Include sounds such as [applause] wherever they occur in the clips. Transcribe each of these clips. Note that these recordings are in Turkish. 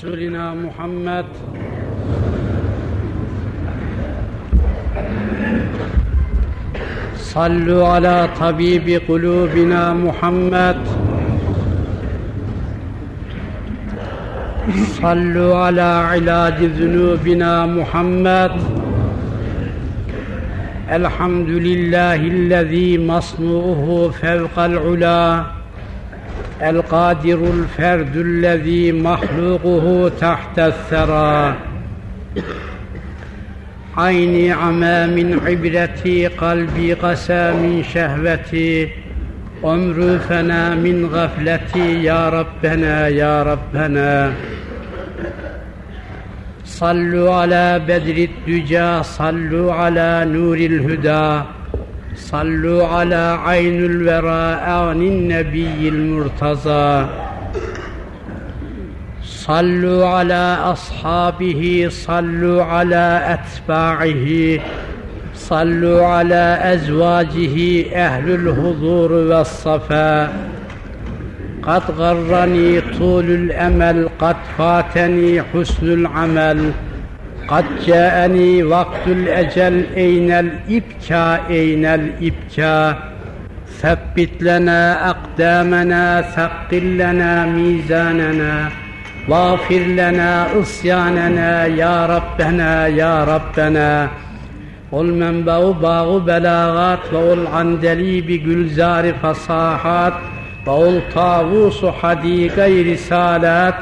رسولنا محمد صلوا على طبيب قلوبنا محمد صلوا على علاج ذنوبنا محمد الحمد لله الذي مصنوعه فوق العلا القادر الفرد الذي مخلوقه تحت الثرى. عيني عمى من عبرتي قلبي قسى من شهوتي عمر فنا من غفلتي يا ربنا يا ربنا. صلوا على بدر الدجى صلوا على نور الهدى. صلوا على عين الورى عن النبي المرتضى. صلوا على أصحابه صلوا على أتباعه صلوا على أزواجه أهل الحضور والصفاء قد غرني طول الأمل قد فاتني حسن العمل. قد جاءني وقت الأجل أين الإبكاء أين الإبكاء ثبت لنا أقدامنا ثقل لنا ميزاننا واغفر لنا عصياننا يا ربنا يا ربنا. ol menbaı bağı belagat ve ol andeli gülzar fasahat ve ol tavusu hadikay risalat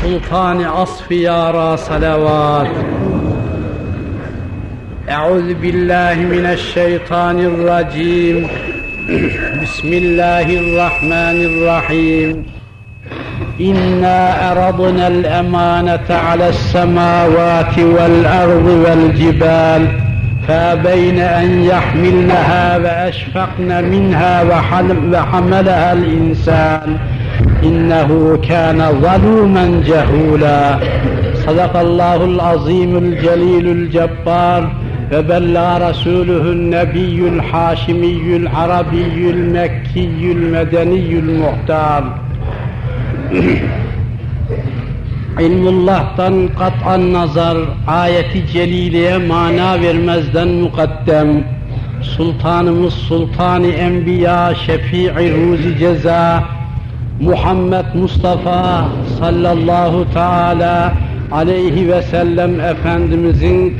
sultani asfiyara salavat أعوذ بالله من الشيطان الرجيم بسم الله الرحمن الرحيم إنا أرضنا الأمانة على السماوات والأرض والجبال فأبين أن يحملنها وأشفقن منها وحملها الإنسان. إنه كان ظلوما جهولا. صدق الله العظيم الجليل الجبار. فبلغ رسوله النبي الحاشمي العربي المكي المدني المختار. İlmullah'tan kat'an nazar, ayeti celileye mana vermezden mukaddem, Sultanımız Sultani Enbiya, Şefii Ruzi Ceza, Muhammed Mustafa sallallahu teala aleyhi ve sellem Efendimizin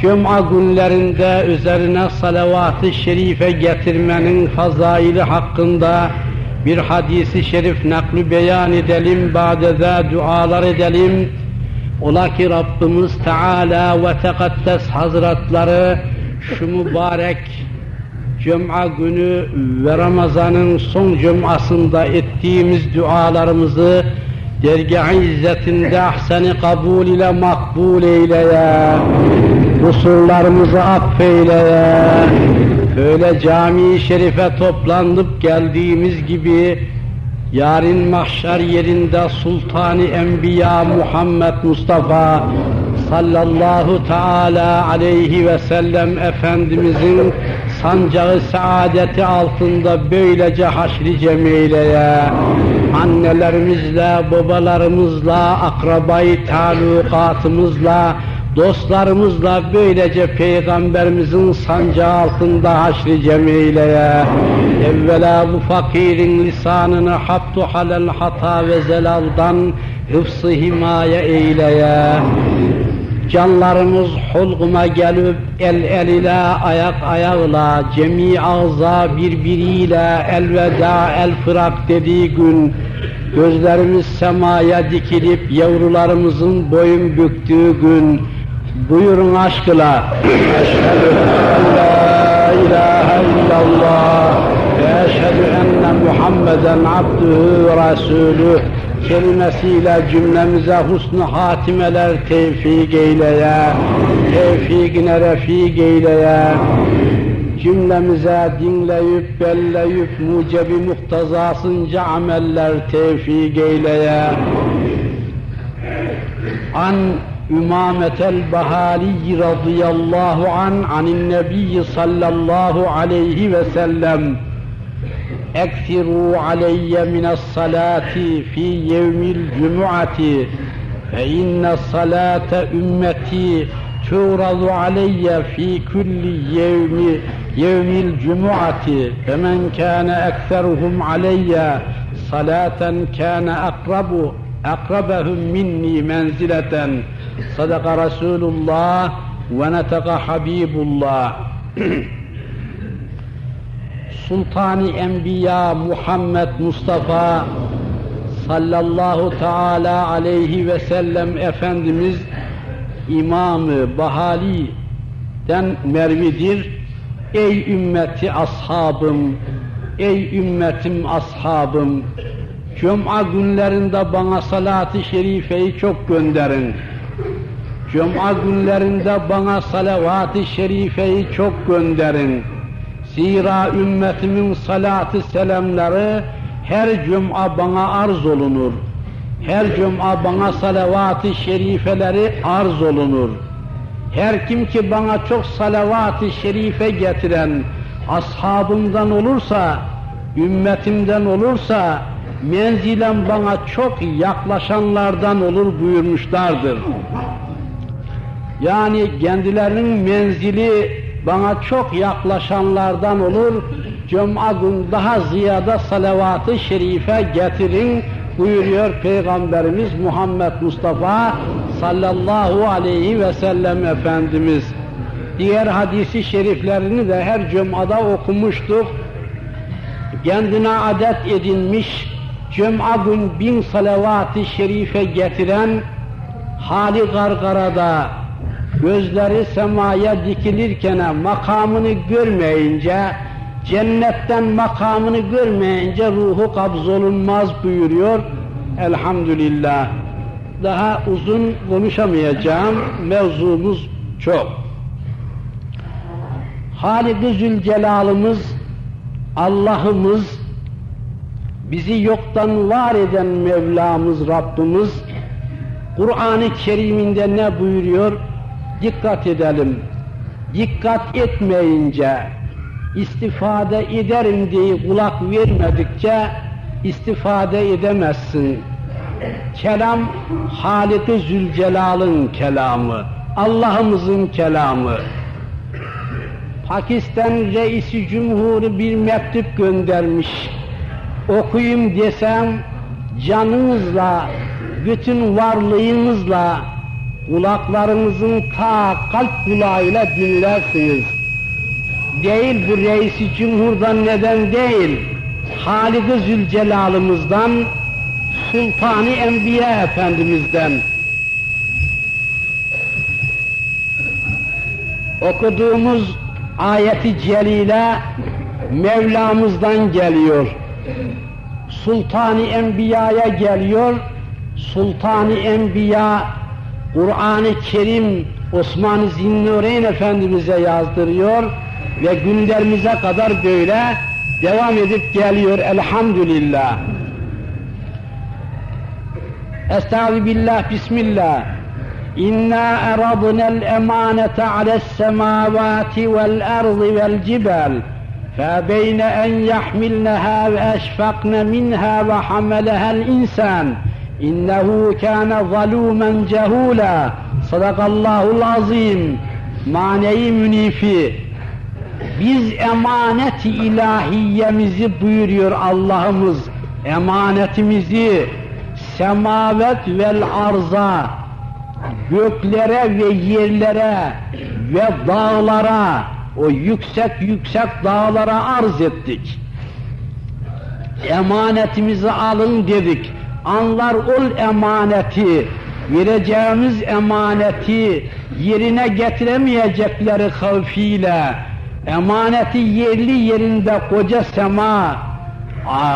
Cuma günlerinde üzerine salavat-ı şerife getirmenin fazaili hakkında bir hadisi şerif naklu beyan edelim, badede dualar edelim. Ola ki Rabbimiz Teala ve Tekaddes Hazretleri şu mübarek Cuma günü ve Ramazan'ın son cumasında ettiğimiz dualarımızı dergâh-ı izzetinde ahsen kabul ile makbul eyle ya. Kusurlarımızı affeyle ya. Böyle cami-i şerife toplanıp geldiğimiz gibi yarın mahşer yerinde Sultani Enbiya Muhammed Mustafa sallallahu teala aleyhi ve sellem Efendimizin sancağı saadeti altında böylece haşri cemileye annelerimizle, babalarımızla, akrabayı talukatımızla, dostlarımızla böylece Peygamberimizin sancağı altında haşri cemileye evvela bu fakirin lisanını haptu halel hata ve zelaldan hıfsı himaye eyleye. Canlarımız hulguma gelip el el ile ayak ayakla cemi ağza birbiriyle elveda el fırak dediği gün gözlerimiz semaya dikilip yavrularımızın boyun büktüğü gün buyurun aşkla eşhedü en la ilahe illallah ve eşhedü enne Muhammeden abdühü ve rasulüh kelimesiyle cümlemize husnu hatimeler tevfik eyleye, tevfikine refik eyleye, cümlemize dinleyip belleyip mucebi muhtazasınca ameller tevfik eyleye. An Ümamet el-Bahali radıyallahu an anin nebi sallallahu aleyhi ve sellem Ekfiru aleyye minas salati fi yevmil cumuati fe inne salate ümmeti tuğrazu aleyye fi kulli yevmi yevmil cumuati ve men kâne ekseruhum aleyye salaten kâne akrabu akrabahum minni menzileten.'' صدق رسول الله ونطق حبيب الله Sultani Enbiya Muhammed Mustafa sallallahu teala aleyhi ve sellem Efendimiz İmamı Bahali'den mervidir. Ey ümmeti ashabım, ey ümmetim ashabım, Cuma günlerinde bana salat-ı şerifeyi çok gönderin. Cuma günlerinde bana salavat-ı şerifeyi çok gönderin. Zira ümmetimin salatı selamları her cuma bana arz olunur. Her cuma bana salavat-ı şerifeleri arz olunur. Her kim ki bana çok salavat-ı şerife getiren ashabımdan olursa, ümmetimden olursa, menzilen bana çok yaklaşanlardan olur buyurmuşlardır. Yani kendilerinin menzili bana çok yaklaşanlardan olur, Cuma gün daha ziyade salavat-ı şerife getirin buyuruyor Peygamberimiz Muhammed Mustafa sallallahu aleyhi ve sellem Efendimiz. Diğer hadisi şeriflerini de her cumada okumuştuk. Kendine adet edinmiş, cuma gün bin salavat-ı şerife getiren hali gargarada, gözleri semaya dikilirken makamını görmeyince, cennetten makamını görmeyince ruhu kabzolunmaz buyuruyor. Elhamdülillah. Daha uzun konuşamayacağım, mevzumuz çok. Halik-i Zülcelal'ımız, Allah'ımız, bizi yoktan var eden Mevlamız, Rabbimiz, Kur'an-ı Kerim'inde ne buyuruyor? Dikkat edelim. Dikkat etmeyince, istifade ederim diye kulak vermedikçe istifade edemezsin. Kelam Halik-i Zülcelal'ın kelamı, Allah'ımızın kelamı. Pakistan reisi cumhuru bir mektup göndermiş. Okuyayım desem canınızla, bütün varlığınızla, kulaklarınızın ta kalp kulağıyla dinlersiniz. Değil bu reisi cumhurdan neden değil, Halik-i Zülcelal'ımızdan, Sultani Enbiya Efendimiz'den. Okuduğumuz ayeti celile Mevlamızdan geliyor. Sultani Enbiya'ya geliyor. Sultani Enbiya Kur'an-ı Kerim Osman Zinnureyn Efendimiz'e yazdırıyor ve günlerimize kadar böyle devam edip geliyor elhamdülillah. Estağfirullah, Bismillah. İnna eradna'l emanete ale's semavati vel ardı vel cibal. فأبين أن يحملنها وأشفقن منها وحملها الإنسان İnnehu kâne zalûmen cehûlâ. Sadakallahul azim. Maneyi münifi. Biz emanet ilahiyemizi buyuruyor Allah'ımız. Emanetimizi semavet vel arza göklere ve yerlere ve dağlara o yüksek yüksek dağlara arz ettik. Emanetimizi alın dedik. Anlar ol emaneti, vereceğimiz emaneti yerine getiremeyecekleri havfiyle, emaneti yerli yerinde koca sema,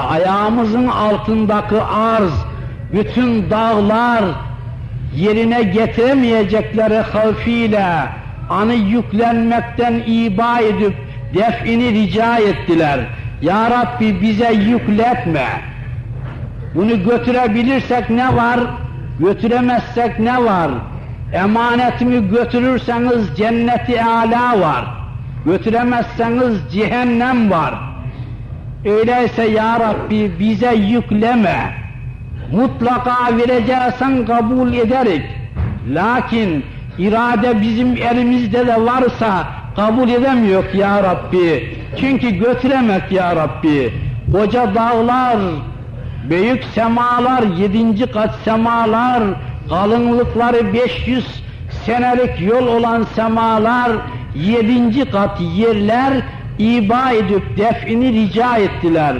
ayağımızın altındaki arz, bütün dağlar yerine getiremeyecekleri havfiyle, anı yüklenmekten iba edip defini rica ettiler. Ya Rabbi bize yükletme. Bunu götürebilirsek ne var? Götüremezsek ne var? Emanetimi götürürseniz cenneti ala var. Götüremezseniz cehennem var. Öyleyse ya Rabbi bize yükleme. mutlaka vereceksen kabul ederik. Lakin irade bizim elimizde de varsa kabul edemiyor ya Rabbi. Çünkü götüremek ya Rabbi. Koca dağlar, büyük semalar, yedinci kat semalar, kalınlıkları 500 senelik yol olan semalar, yedinci kat yerler iba edip defini rica ettiler.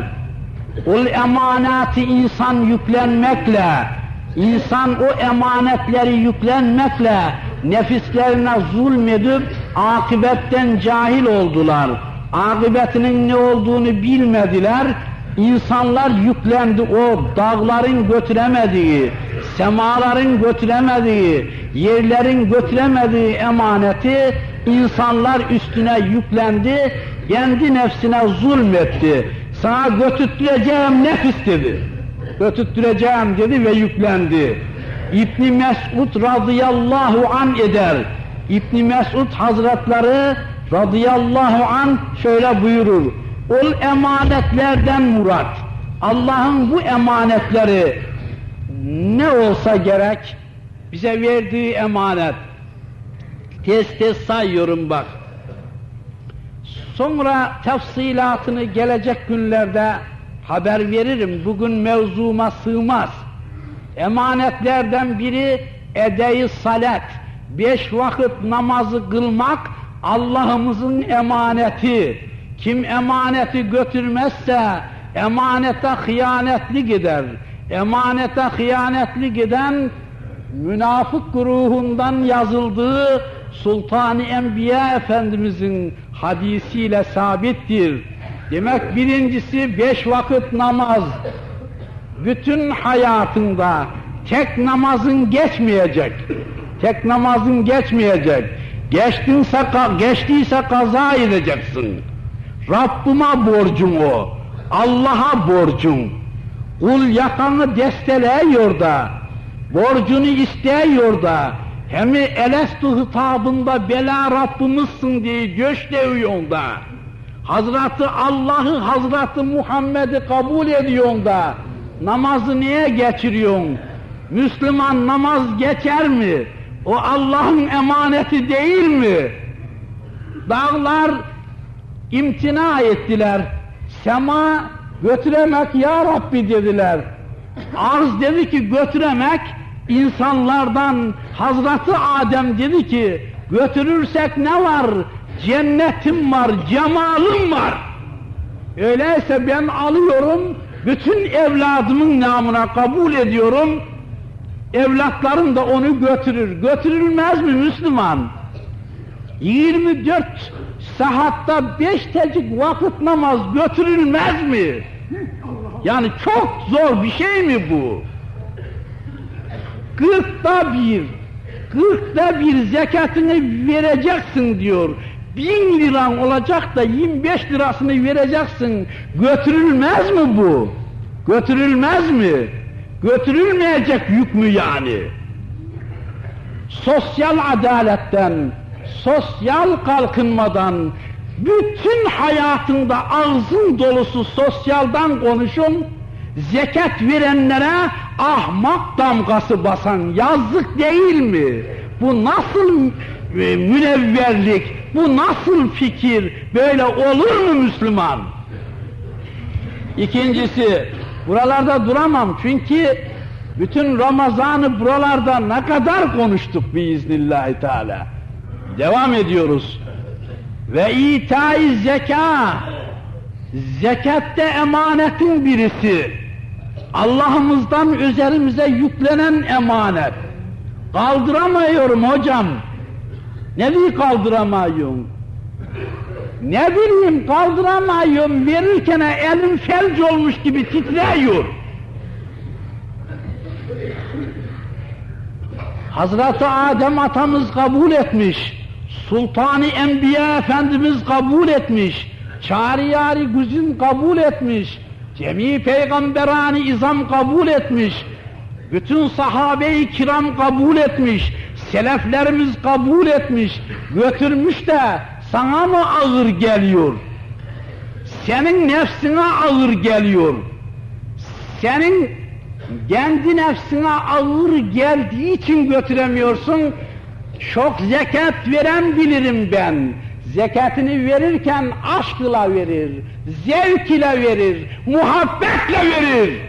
O emaneti insan yüklenmekle, insan o emanetleri yüklenmekle nefislerine zulmedip akıbetten cahil oldular. Akıbetinin ne olduğunu bilmediler. İnsanlar yüklendi o dağların götüremediği, semaların götüremediği, yerlerin götüremediği emaneti insanlar üstüne yüklendi, kendi nefsine zulmetti. Sana götürtüreceğim nefis dedi. Götürtüreceğim dedi ve yüklendi. İbni Mesud radıyallahu an eder. İbni Mesud hazretleri radıyallahu an şöyle buyurur. Ol emanetlerden murat. Allah'ın bu emanetleri ne olsa gerek bize verdiği emanet. Tez tez sayıyorum bak. Sonra tefsilatını gelecek günlerde haber veririm. Bugün mevzuma sığmaz. Emanetlerden biri edeyi salat. Beş vakit namazı kılmak Allah'ımızın emaneti. Kim emaneti götürmezse emanete hıyanetli gider. Emanete hıyanetli giden münafık ruhundan yazıldığı Sultan-ı Enbiya Efendimizin hadisiyle sabittir. Demek birincisi beş vakit namaz. Bütün hayatında tek namazın geçmeyecek. Tek namazın geçmeyecek. Geçtinse, geçtiyse kaza edeceksin. Rabbime borcun o. Allah'a borcun. Kul yakanı desteleyiyor da, borcunu isteyiyor da, hem elestu hitabında bela Rabbimizsin diye göç deviyorsun da, Hazreti Allah'ı, Hazreti Muhammed'i kabul ediyorsun da, namazı niye geçiriyorsun? Müslüman namaz geçer mi? O Allah'ın emaneti değil mi? Dağlar imtina ettiler. Sema götüremek ya Rabbi dediler. Arz dedi ki götüremek insanlardan Hazreti Adem dedi ki götürürsek ne var? Cennetim var, cemalım var. Öyleyse ben alıyorum, bütün evladımın namına kabul ediyorum. Evlatlarım da onu götürür. Götürülmez mi Müslüman? 24 sahatta beş tecik vakit namaz götürülmez mi? Yani çok zor bir şey mi bu? Kırkta bir, kırkta bir zekatını vereceksin diyor. Bin liran olacak da 25 lirasını vereceksin. Götürülmez mi bu? Götürülmez mi? Götürülmeyecek yük mü yani? Sosyal adaletten, sosyal kalkınmadan, bütün hayatında ağzın dolusu sosyaldan konuşun, zekat verenlere ahmak damgası basan yazık değil mi? Bu nasıl e, münevverlik, bu nasıl fikir, böyle olur mu Müslüman? İkincisi, buralarda duramam çünkü bütün Ramazan'ı buralarda ne kadar konuştuk biiznillahü teala. Devam ediyoruz. Ve itai zeka, zekatte emanetin birisi. Allah'ımızdan üzerimize yüklenen emanet. Kaldıramıyorum hocam. Ne diye kaldıramıyorum? Ne bileyim kaldıramıyorum verirken elim felç olmuş gibi titriyor. Hazreti Adem atamız kabul etmiş. Sultanı Enbiya Efendimiz kabul etmiş. Çağrıyari Güzin kabul etmiş. Cemi peygamberani izam kabul etmiş. Bütün sahabe-i kiram kabul etmiş. Seleflerimiz kabul etmiş. Götürmüş de sana mı ağır geliyor? Senin nefsine ağır geliyor. Senin kendi nefsine ağır geldiği için götüremiyorsun. Çok zekat veren bilirim ben. Zekatını verirken aşkla verir, zevk ile verir, muhabbetle verir.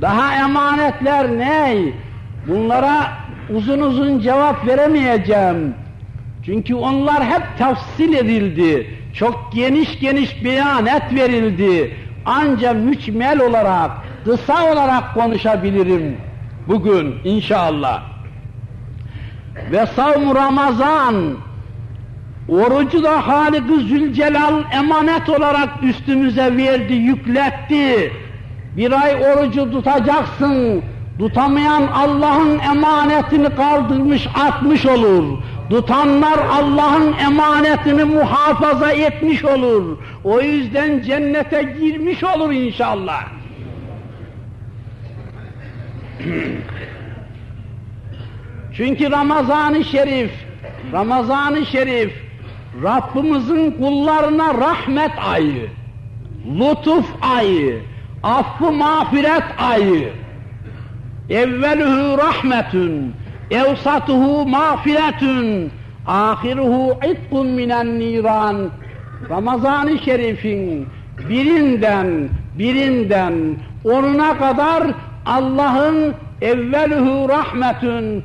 Daha emanetler ne? Bunlara uzun uzun cevap veremeyeceğim. Çünkü onlar hep tafsil edildi. Çok geniş geniş beyanet verildi. Ancak müçmel olarak, kısa olarak konuşabilirim bugün inşallah. Ve savm Ramazan, orucu da Halik-i Zülcelal emanet olarak üstümüze verdi, yükletti. Bir ay orucu tutacaksın, tutamayan Allah'ın emanetini kaldırmış, atmış olur. Tutanlar Allah'ın emanetini muhafaza etmiş olur. O yüzden cennete girmiş olur inşallah. [clears throat] Çünkü Ramazan-ı Şerif, Ramazan-ı Şerif Rabbimizin kullarına rahmet ayı, lütuf ayı, affı mağfiret ayı. Evveluhu rahmetun, evsatuhu mağfiretun, ahiruhu itkun minen niran. Ramazan-ı Şerif'in birinden, birinden onuna kadar Allah'ın evveluhu rahmetün,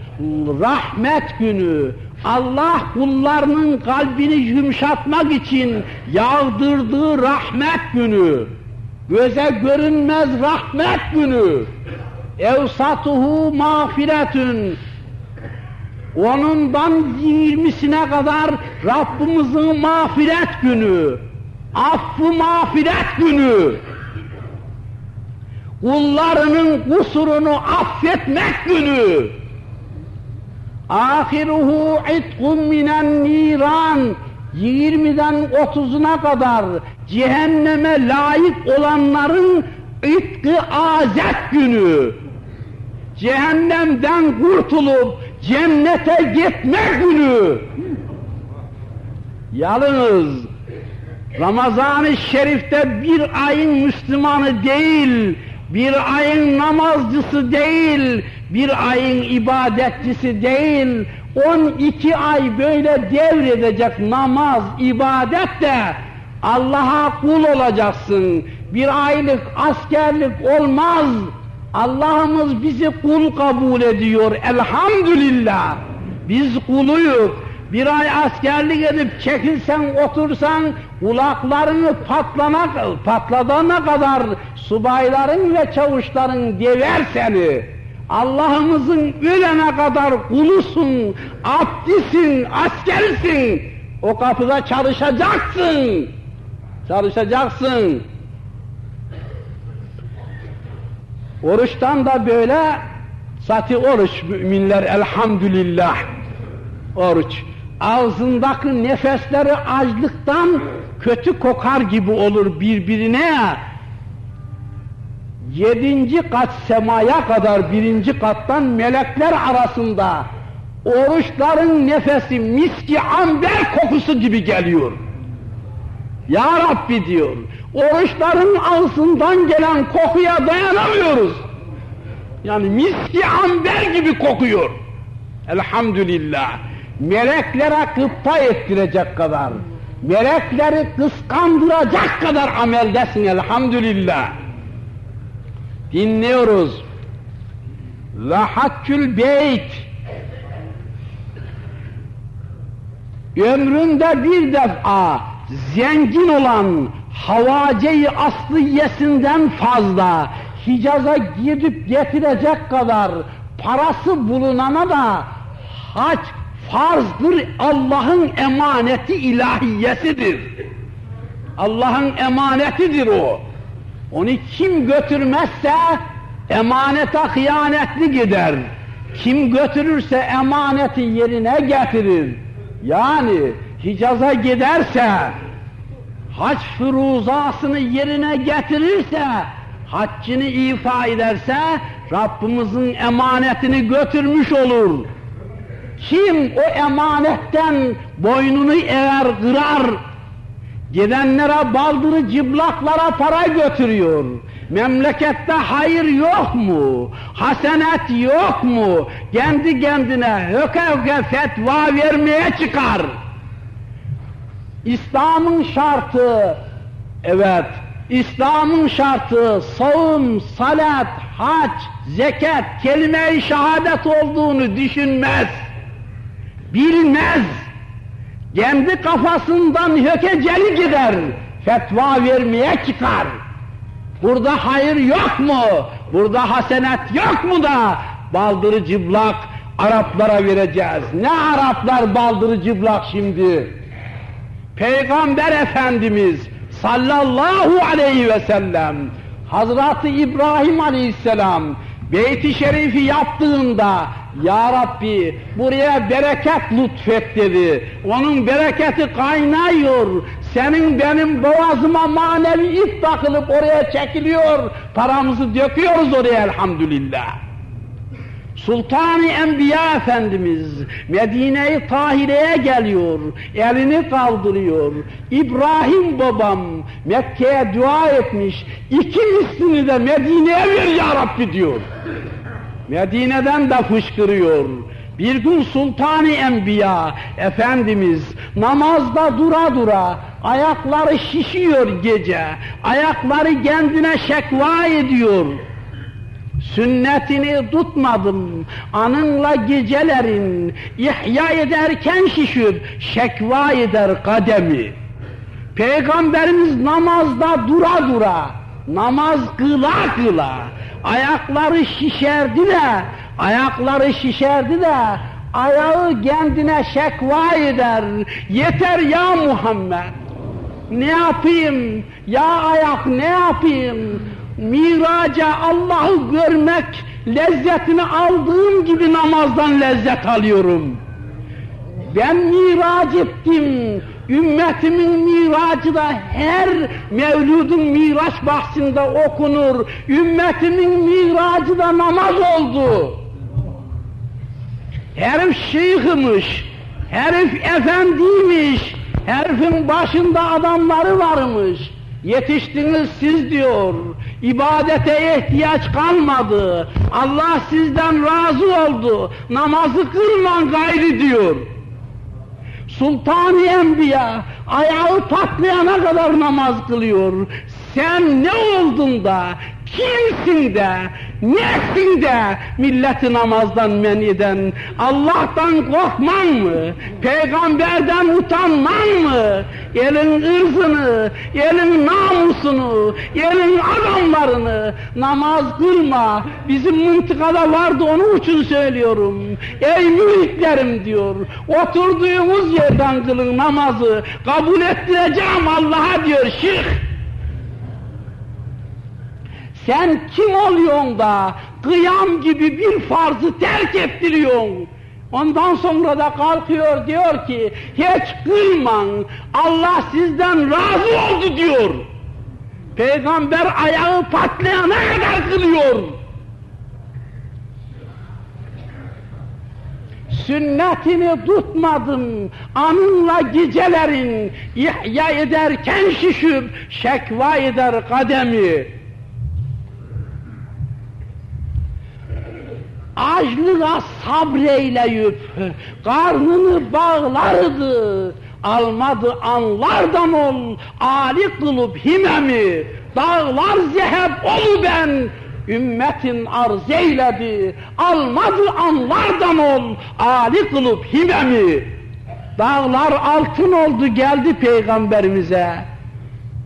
rahmet günü, Allah kullarının kalbini yumuşatmak için yağdırdığı rahmet günü, göze görünmez rahmet günü, evsatuhu mağfiretün, onundan yirmisine kadar Rabbimizin mağfiret günü, affı mağfiret günü, kullarının kusurunu affetmek günü, ahiruhu itkun minen niran, 20'den 30'una kadar cehenneme layık olanların itkı azet günü, cehennemden kurtulup cennete gitme günü. Yalnız Ramazan-ı Şerif'te bir ayın Müslümanı değil, bir ayın namazcısı değil, bir ayın ibadetçisi değil, 12 ay böyle devredecek namaz, ibadet de Allah'a kul olacaksın. Bir aylık askerlik olmaz. Allah'ımız bizi kul kabul ediyor. Elhamdülillah. Biz kuluyuz. Bir ay askerlik edip çekilsen otursan kulaklarını patlana, patladana kadar subayların ve çavuşların dever seni. Allah'ımızın ölene kadar kulusun, abdisin, askersin. O kapıda çalışacaksın. Çalışacaksın. Oruçtan da böyle sati oruç müminler elhamdülillah. Oruç. Ağzındaki nefesleri açlıktan kötü kokar gibi olur birbirine. Yedinci kat semaya kadar birinci kattan melekler arasında oruçların nefesi miski amber kokusu gibi geliyor. Ya Rabbi diyor, oruçların ağzından gelen kokuya dayanamıyoruz. Yani miski amber gibi kokuyor. Elhamdülillah. Meleklere kıpta ettirecek kadar, melekleri kıskandıracak kadar ameldesin elhamdülillah. Dinliyoruz. Ve haccül beyt ömründe bir defa zengin olan havaceyi asliyesinden fazla Hicaz'a gidip getirecek kadar parası bulunana da hac farzdır, Allah'ın emaneti ilahiyesidir. Allah'ın emanetidir o. Onu kim götürmezse emanete hıyanetli gider. Kim götürürse emaneti yerine getirir. Yani Hicaz'a giderse, hac fıruzasını yerine getirirse, haccını ifa ederse, Rabbimizin emanetini götürmüş olur. Kim o emanetten boynunu eğer kırar, Gidenlere baldırı cıblaklara para götürüyor. Memlekette hayır yok mu? Hasenet yok mu? Kendi kendine höke höke fetva vermeye çıkar. İslam'ın şartı, evet, İslam'ın şartı savun, salat, hac, zekat, kelime-i şehadet olduğunu düşünmez. Bilmez. Kendi kafasından hökeceli gider. Fetva vermeye çıkar. Burada hayır yok mu? Burada hasenet yok mu da baldırı cıblak Araplara vereceğiz. Ne Araplar baldırı cıblak şimdi? Peygamber Efendimiz sallallahu aleyhi ve sellem Hazreti İbrahim aleyhisselam Beyt-i Şerif'i yaptığında Ya Rabbi buraya bereket lütfet dedi. Onun bereketi kaynıyor. Senin benim boğazıma manevi ip takılıp oraya çekiliyor. Paramızı döküyoruz oraya elhamdülillah. Sultan-ı Enbiya Efendimiz Medine-i Tahire'ye geliyor, elini kaldırıyor. İbrahim babam Mekke'ye dua etmiş, iki mislini de Medine'ye ver ya Rabbi diyor. Medine'den de fışkırıyor. Bir gün Sultan-ı Enbiya Efendimiz namazda dura dura ayakları şişiyor gece, ayakları kendine şekva ediyor sünnetini tutmadım, anınla gecelerin ihya ederken şişir, şekva eder kademi. Peygamberimiz namazda dura dura, namaz kıla kıla, ayakları şişerdi de, ayakları şişerdi de, ayağı kendine şekva eder, yeter ya Muhammed, ne yapayım, ya ayak ne yapayım, miraca Allah'ı görmek lezzetini aldığım gibi namazdan lezzet alıyorum. Ben miraç ettim. Ümmetimin miracı da her mevludun miraç bahsinde okunur. Ümmetimin miracı da namaz oldu. Herif şeyhmiş, herif efendiymiş, herifin başında adamları varmış. Yetiştiniz siz diyor, ibadete ihtiyaç kalmadı, Allah sizden razı oldu, namazı kılman gayri diyor. Sultan-ı Enbiya ayağı patlayana kadar namaz kılıyor. Sen ne oldun da, kimsin de, nesin de milleti namazdan men eden, Allah'tan korkman mı, peygamberden utanman mı, elin ırzını, elin namusunu, elin adamlarını namaz kılma, bizim mıntıkada vardı onun için söylüyorum, ey müritlerim diyor, oturduğumuz yerden kılın namazı, kabul ettireceğim Allah'a diyor şirk, sen kim oluyorsun da kıyam gibi bir farzı terk ettiriyorsun? Ondan sonra da kalkıyor diyor ki hiç kılman Allah sizden razı oldu diyor. Peygamber ayağı patlayana kadar kılıyor. Sünnetini tutmadım, anınla gecelerin ihya ederken şişip şekva eder kademi. Açlığa sabreyleyip karnını bağlardı. Almadı anlardan ol, ali kılıp himemi, dağlar zeheb olu ben, ümmetin arz eyledi, almadı anlardan ol, ali kılıp himemi. Dağlar altın oldu geldi peygamberimize.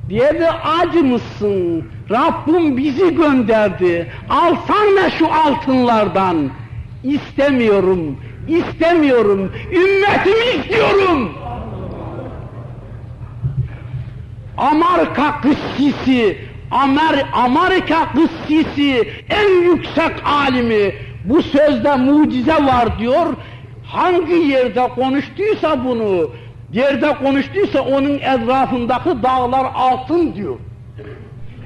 Dedi acı mısın? Rabbim bizi gönderdi. Alsana şu altınlardan. İstemiyorum, istemiyorum. Ümmetimi istiyorum. Amerika kıssisi, Amer Amerika kıssisi en yüksek alimi bu sözde mucize var diyor. Hangi yerde konuştuysa bunu, yerde konuştuysa onun etrafındaki dağlar altın diyor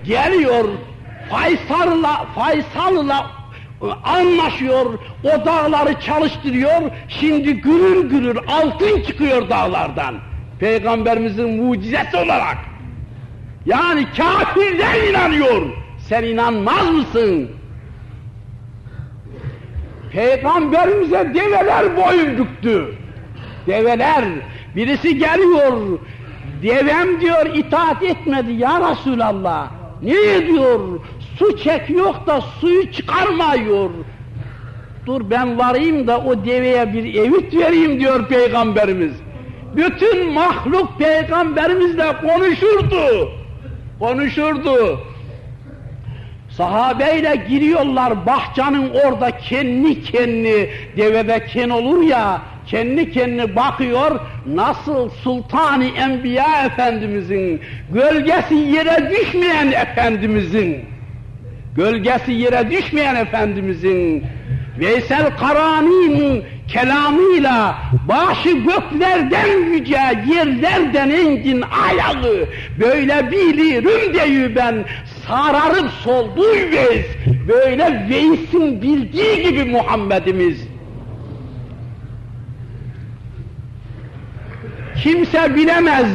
geliyor Faysal'la Faysal'la anlaşıyor, o dağları çalıştırıyor, şimdi gürür gürür altın çıkıyor dağlardan. Peygamberimizin mucizesi olarak. Yani kafirler inanıyor. Sen inanmaz mısın? Peygamberimize develer boyun büktü. Develer, birisi geliyor, devem diyor itaat etmedi ya Resulallah. Niye diyor, su çekiyor da suyu çıkarmıyor. Dur ben varayım da o deveye bir evit vereyim diyor Peygamberimiz. Bütün mahluk Peygamberimizle konuşurdu. Konuşurdu. Sahabeyle giriyorlar bahçanın orada kendi kendi devede ken olur ya kendi kendine bakıyor nasıl Sultani Enbiya Efendimizin gölgesi yere düşmeyen Efendimizin gölgesi yere düşmeyen Efendimizin Veysel Karani'nin kelamıyla başı göklerden yüce, yerlerden engin ayağı böyle bilirim deyü ben sararıp solduğu veys, böyle Veys'in bildiği gibi Muhammed'imiz. Kimse bilemez,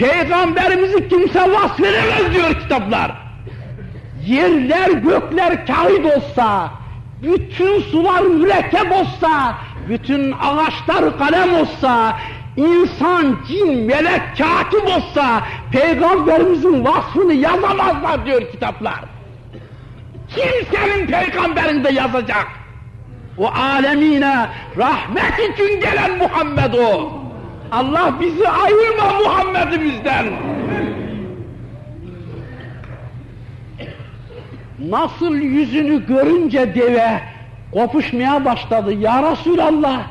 Peygamberimizi kimse vasfedemez diyor kitaplar. Yerler gökler kağıt olsa, bütün sular mürekkep olsa, bütün ağaçlar kalem olsa, insan, cin, melek, katip olsa peygamberimizin vasfını yazamazlar diyor kitaplar. Kimsenin peygamberinde yazacak. O alemine rahmet için gelen Muhammed o. Allah bizi ayırma Muhammed'imizden. Nasıl yüzünü görünce deve kopuşmaya başladı. Ya Resulallah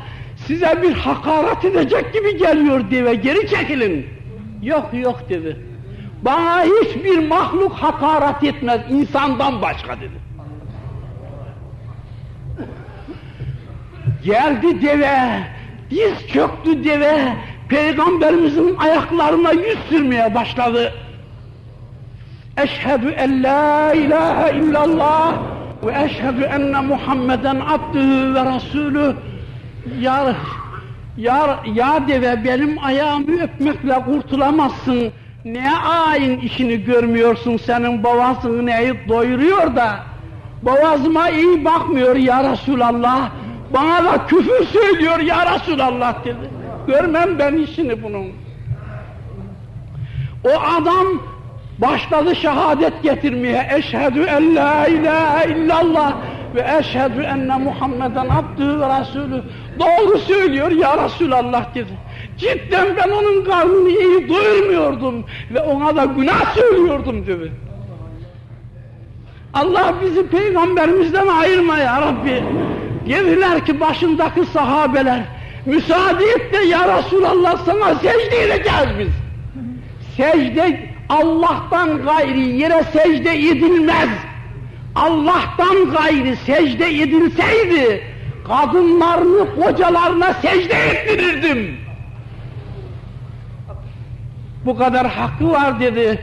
size bir hakaret edecek gibi geliyor deve geri çekilin. Yok yok dedi. Bana hiçbir mahluk hakaret etmez insandan başka dedi. Geldi deve, diz çöktü deve, peygamberimizin ayaklarına yüz sürmeye başladı. Eşhedü en la ilahe illallah ve eşhedü enne Muhammeden abdühü ve rasulü ya, ya, ya deve benim ayağımı öpmekle kurtulamazsın. Ne ayın işini görmüyorsun senin boğazını neyi doyuruyor da boğazıma iyi bakmıyor ya Resulallah. Bana da küfür söylüyor ya Resulallah dedi. Görmem ben işini bunun. O adam başladı şehadet getirmeye. Eşhedü en la ilahe illallah ve eşhedü enne Muhammeden abdühü ve rasulü. Doğru söylüyor ya Resulallah dedi. Cidden ben onun karnını iyi doyurmuyordum ve ona da günah söylüyordum dedi. Allah bizi peygamberimizden ayırma ya Rabbi. Dediler ki başındaki sahabeler, müsaade et de ya Resulallah sana secde edeceğiz biz. Secde Allah'tan gayri yere secde edilmez. Allah'tan gayri secde edilseydi, kadınlarını kocalarına secde ettirirdim. Bu kadar hakkı var dedi.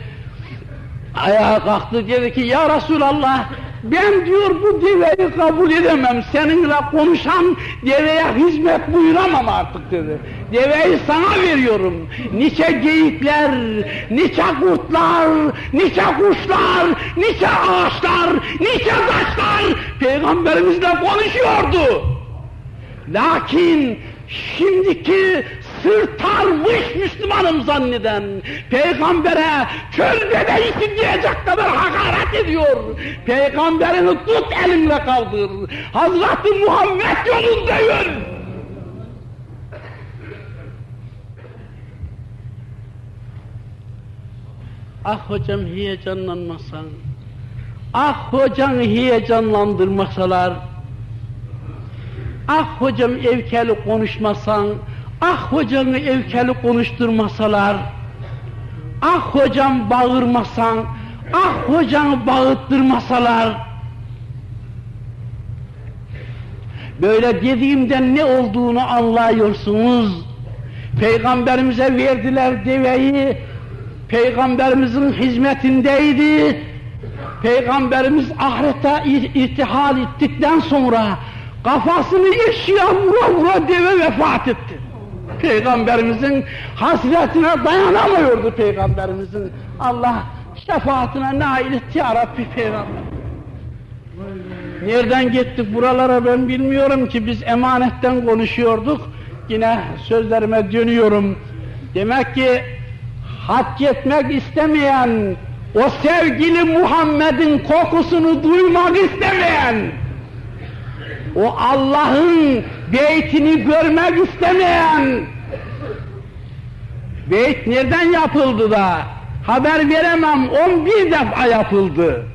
Ayağa kalktı dedi ki ya Resulallah ben diyor bu deveyi kabul edemem. Seninle konuşan deveye hizmet buyuramam artık dedi. Deveyi sana veriyorum. Nice geyikler, nice kurtlar, nice kuşlar, nice ağaçlar, nice taşlar peygamberimizle konuşuyordu. Lakin şimdiki sırtarmış Müslümanım zanneden, peygambere çöl bebeğisi diyecek kadar hakaret ediyor. Peygamberini tut elimle kaldır. Hazreti Muhammed yolunda yürü. Ah hocam heyecanlanmasan, ah hocam heyecanlandırmasalar, ah hocam evkeli konuşmasan, Ah hocanı evkeli konuşturmasalar, ah hocam bağırmasan, ah hocanı bağıttırmasalar, böyle dediğimden ne olduğunu anlıyorsunuz. Peygamberimize verdiler deveyi, Peygamberimizin hizmetindeydi. Peygamberimiz ahirete irtihal ettikten sonra kafasını eşya vura vura deve vefat etti. Peygamberimizin hasretine dayanamıyordu Peygamberimizin. Allah şefaatine nail etti ya Rabbi Peygamber. Nereden gittik buralara ben bilmiyorum ki biz emanetten konuşuyorduk. Yine sözlerime dönüyorum. Demek ki hak etmek istemeyen, o sevgili Muhammed'in kokusunu duymak istemeyen, o Allah'ın beytini görmek istemeyen, beyt nereden yapıldı da haber veremem 11 defa yapıldı.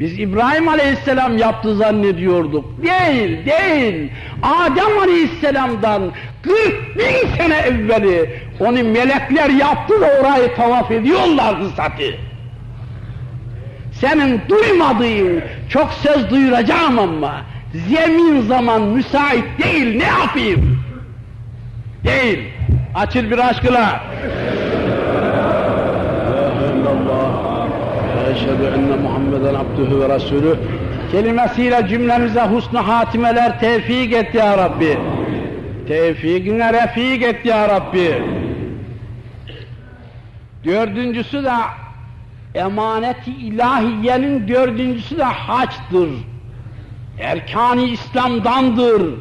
Biz İbrahim Aleyhisselam yaptı zannediyorduk. Değil, değil. Adem Aleyhisselam'dan 40 bin sene evveli onu melekler yaptı da orayı tavaf ediyorlardı zaten. Senin duymadığın çok söz duyuracağım ama zemin zaman müsait değil ne yapayım? Değil. Açıl bir aşkına. Eşhedü enne Muhammeden abdühü ve resulü kelimesiyle cümlemize husnu hatimeler tevfik et ya Rabbi. Tevfikine refik et ya Rabbi. Dördüncüsü de emaneti ilahiyenin dördüncüsü de haçtır. Erkan-ı İslam'dandır.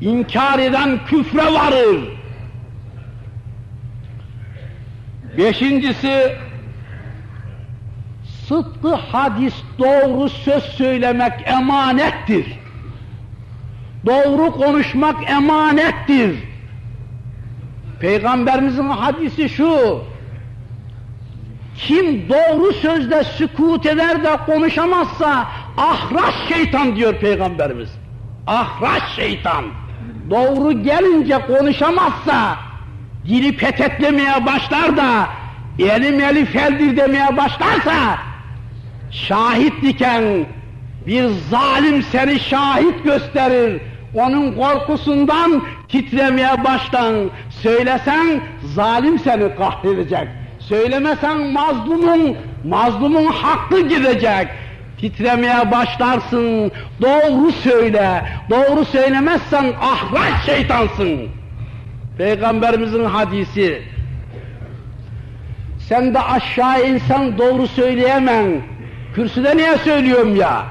İnkar eden küfre varır. Beşincisi sıdkı hadis doğru söz söylemek emanettir. Doğru konuşmak emanettir. Peygamberimizin hadisi şu, kim doğru sözde sükut eder de konuşamazsa ahraç şeytan diyor Peygamberimiz. Ahraç şeytan. Doğru gelince konuşamazsa dili petetlemeye başlar da elim eli feldir demeye başlarsa şahit diken bir zalim seni şahit gösterir. Onun korkusundan titremeye baştan söylesen zalim seni kahredecek. Söylemesen mazlumun, mazlumun hakkı gidecek. Titremeye başlarsın, doğru söyle. Doğru söylemezsen ahrak şeytansın. Peygamberimizin hadisi. Sen de aşağı insan doğru söyleyemem. Kürsüde niye söylüyorum ya?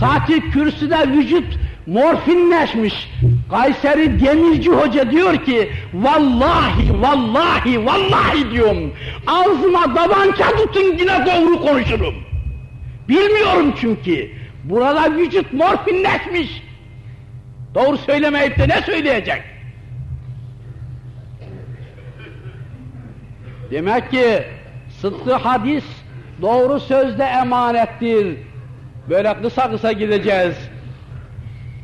Saati kürsüde vücut morfinleşmiş. Kayseri Demirci Hoca diyor ki, vallahi, vallahi, vallahi diyorum, ağzıma tabanca tutun yine doğru konuşurum. Bilmiyorum çünkü, burada vücut morfinleşmiş. Doğru söylemeyip de ne söyleyecek? Demek ki sıdkı hadis doğru sözde emanettir. Böyle kısa kısa gideceğiz.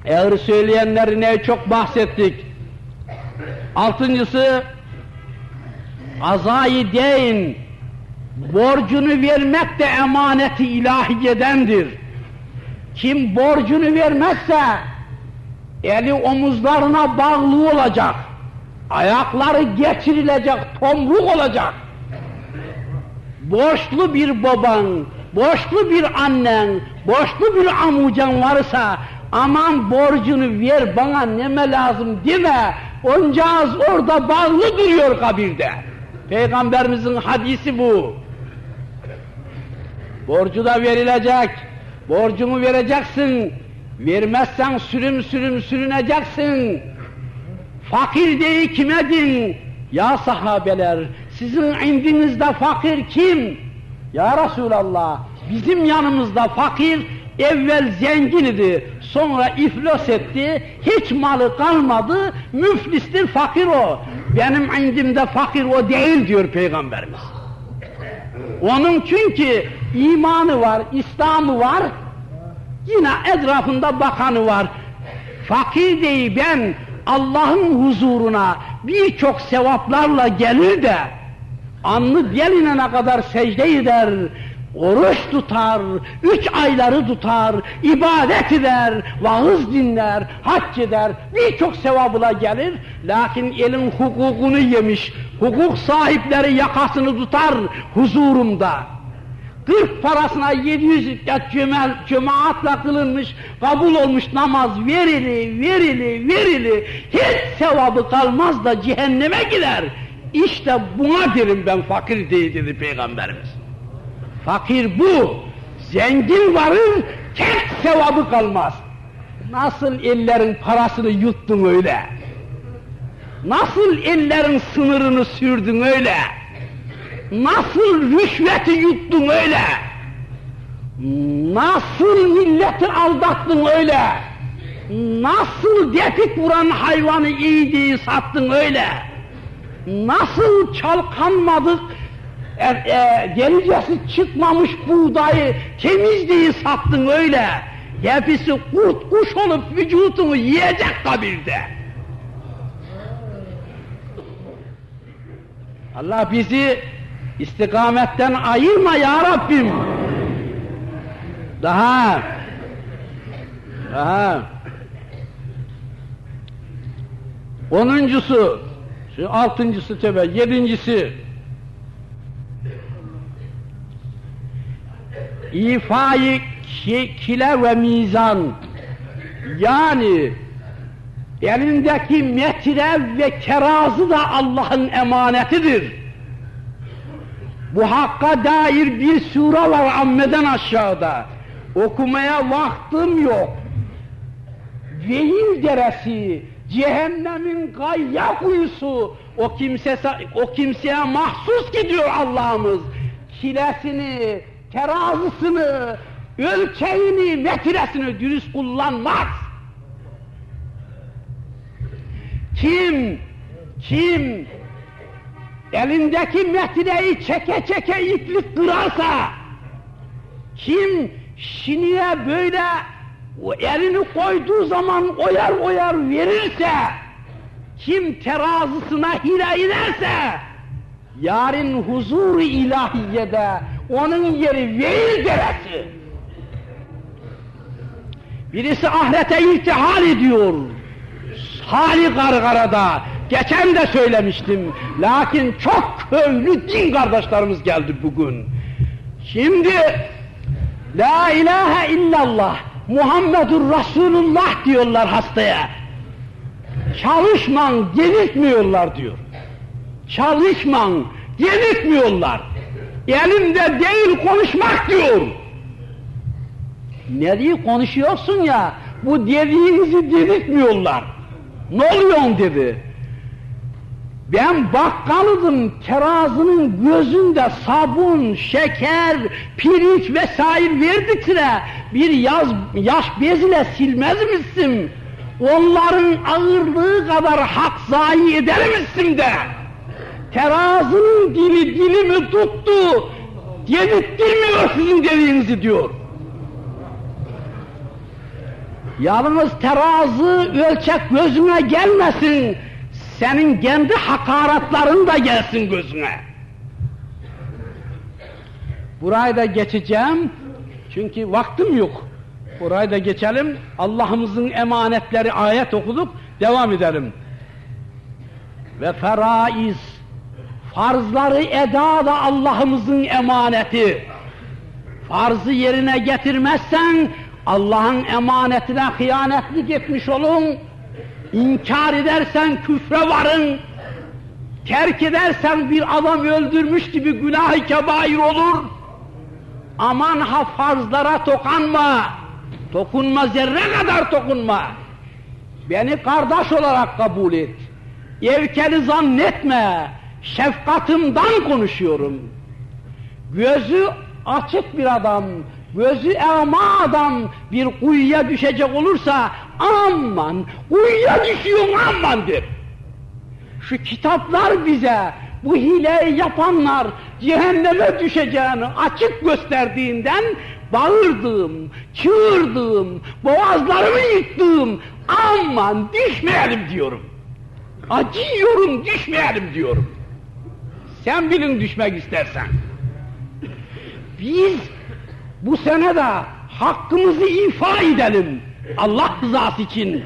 Eğer söyleyenlerine çok bahsettik. Altıncısı azayı deyin borcunu vermek de emaneti ilahiyedendir. Kim borcunu vermezse eli omuzlarına bağlı olacak. Ayakları geçirilecek, tomruk olacak. Borçlu bir baban, borçlu bir annen, borçlu bir amucan varsa aman borcunu ver bana neme lazım deme. Oncağız orada bağlı duruyor kabirde. Peygamberimizin hadisi bu. Borcu da verilecek. Borcumu vereceksin. Vermezsen sürüm sürüm sürüneceksin. Fakir değil kime din? Ya sahabeler, sizin indinizde fakir kim? Ya Resulallah, bizim yanımızda fakir evvel zengin idi, sonra iflas etti, hiç malı kalmadı, müflistir, fakir o. Benim indimde fakir o değil diyor Peygamberimiz. Onun çünkü imanı var, İslam'ı var, yine etrafında bakanı var. Fakir değil ben Allah'ın huzuruna birçok sevaplarla gelir de anlı gelinene kadar secde eder, oruç tutar, üç ayları tutar, ibadet eder, vaaz dinler, hac eder, birçok sevabına gelir. Lakin elin hukukunu yemiş, hukuk sahipleri yakasını tutar huzurumda. 40 parasına 700 rekat cömel, cemaatle kılınmış, kabul olmuş namaz verili, verili, verili, hiç sevabı kalmaz da cehenneme gider. İşte buna derim ben fakir değil dedi Peygamberimiz. Fakir bu, zengin varır, tek sevabı kalmaz. Nasıl ellerin parasını yuttun öyle? Nasıl ellerin sınırını sürdün öyle? Nasıl rüşveti yuttun öyle? Nasıl milleti aldattın öyle? Nasıl depik vuran hayvanı iyiydi sattın öyle? Nasıl çalkanmadık, e, e, gelicesi çıkmamış buğdayı temizliği sattın öyle? Hepsi kurt kuş olup vücudunu yiyecek kabirde. Allah bizi istikametten ayırma ya Rabbim. Daha, daha. Onuncusu, şu altıncısı tebe, yedincisi. İfai kile ve mizan. Yani elindeki metre ve kerazı da Allah'ın emanetidir. Bu hakka dair bir sure var ammeden aşağıda. Okumaya vaktim yok. Vehil deresi, cehennemin gayya kuyusu, o kimse o kimseye mahsus gidiyor Allah'ımız. Kilesini, terazısını, ölçeğini, metresini dürüst kullanmaz. Kim, kim elindeki metreyi çeke çeke iplik kırarsa, kim şiniye böyle elini koyduğu zaman oyar oyar verirse, kim terazısına hile ederse, yarın huzur ilahiyede onun yeri veil deresi. Birisi ahirete irtihal ediyor. Hali gargarada. Geçen de söylemiştim. Lakin çok köylü din kardeşlerimiz geldi bugün. Şimdi La ilahe illallah Muhammedur Resulullah diyorlar hastaya. Çalışman, gelitmiyorlar diyor. Çalışman, gelitmiyorlar. Elimde değil konuşmak diyor. Ne diye konuşuyorsun ya, bu dediğinizi delirtmiyorlar. Ne oluyorsun dedi. Ben bakkalıdım, terazının gözünde sabun, şeker, pirinç vesaire verdikçe bir yaz, yaş bezle silmez misin? Onların ağırlığı kadar hak zayi eder misin de? Terazının dili dilimi tuttu, yedirttirmiyor sizin dediğinizi diyor. Yalnız terazı ölçek gözüne gelmesin, senin kendi hakaratların da gelsin gözüne. Burayı da geçeceğim, çünkü vaktim yok. Burayı da geçelim, Allah'ımızın emanetleri ayet okuduk, devam edelim. Ve feraiz, farzları eda da Allah'ımızın emaneti. Farzı yerine getirmezsen, Allah'ın emanetine hıyanetlik etmiş olun, inkar edersen küfre varın, terk edersen bir adam öldürmüş gibi günah-ı kebair olur, aman ha farzlara tokanma, dokunma zerre kadar dokunma, beni kardeş olarak kabul et, evkeli zannetme, şefkatımdan konuşuyorum, gözü açık bir adam, gözü ema adam bir kuyuya düşecek olursa aman kuyuya düşüyorsun aman der. Şu kitaplar bize bu hileyi yapanlar cehenneme düşeceğini açık gösterdiğinden bağırdığım, çığırdığım, boğazlarımı yıktığım aman düşmeyelim diyorum. Acıyorum düşmeyelim diyorum. Sen bilin düşmek istersen. Biz bu sene de hakkımızı ifa edelim. Allah rızası için.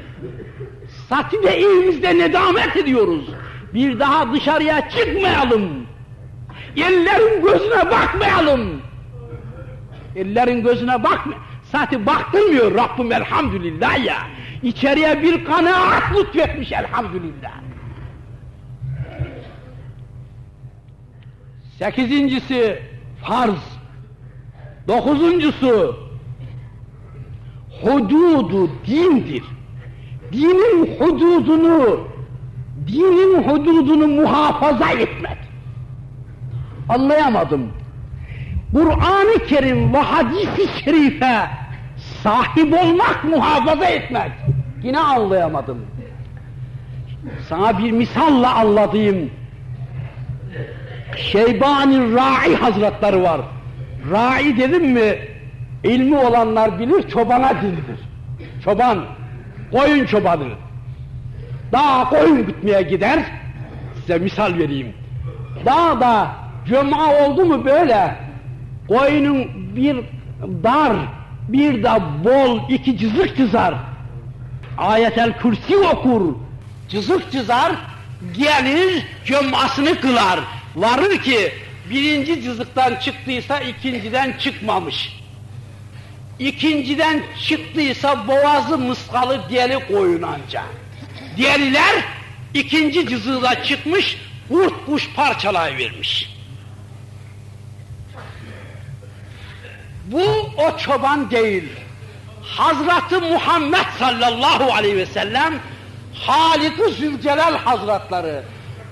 Sati de evimizde nedamet ediyoruz. Bir daha dışarıya çıkmayalım. Ellerin gözüne bakmayalım. Ellerin gözüne bakma. Zaten baktırmıyor Rabbim elhamdülillah ya. İçeriye bir kanaat lütfetmiş elhamdülillah. Sekizincisi farz. Dokuzuncusu hududu dindir. Dinin hududunu dinin hududunu muhafaza etmek. Anlayamadım. Kur'an-ı Kerim ve hadis-i şerife sahip olmak, muhafaza etmek. Yine anlayamadım. Sana bir misalla anlatayım. Şeybani Ra'i Hazretleri var. Ra'i dedim mi, ilmi olanlar bilir, çobana dildir. Çoban, koyun çobanı. Daha koyun gütmeye gider, size misal vereyim. Dağda cuma oldu mu böyle, koyunun bir dar, bir de bol iki cızık çizar. Ayetel kürsi okur, cızık çizar, gelir cumasını kılar. Varır ki birinci cızıktan çıktıysa ikinciden çıkmamış. İkinciden çıktıysa boğazı mıskalı deli koyun anca. İkinci cızığa çıkmış, kurt kuş parçalayıvermiş. Bu o çoban değil. Hazreti Muhammed sallallahu aleyhi ve sellem Halik-i Zülcelal Hazretleri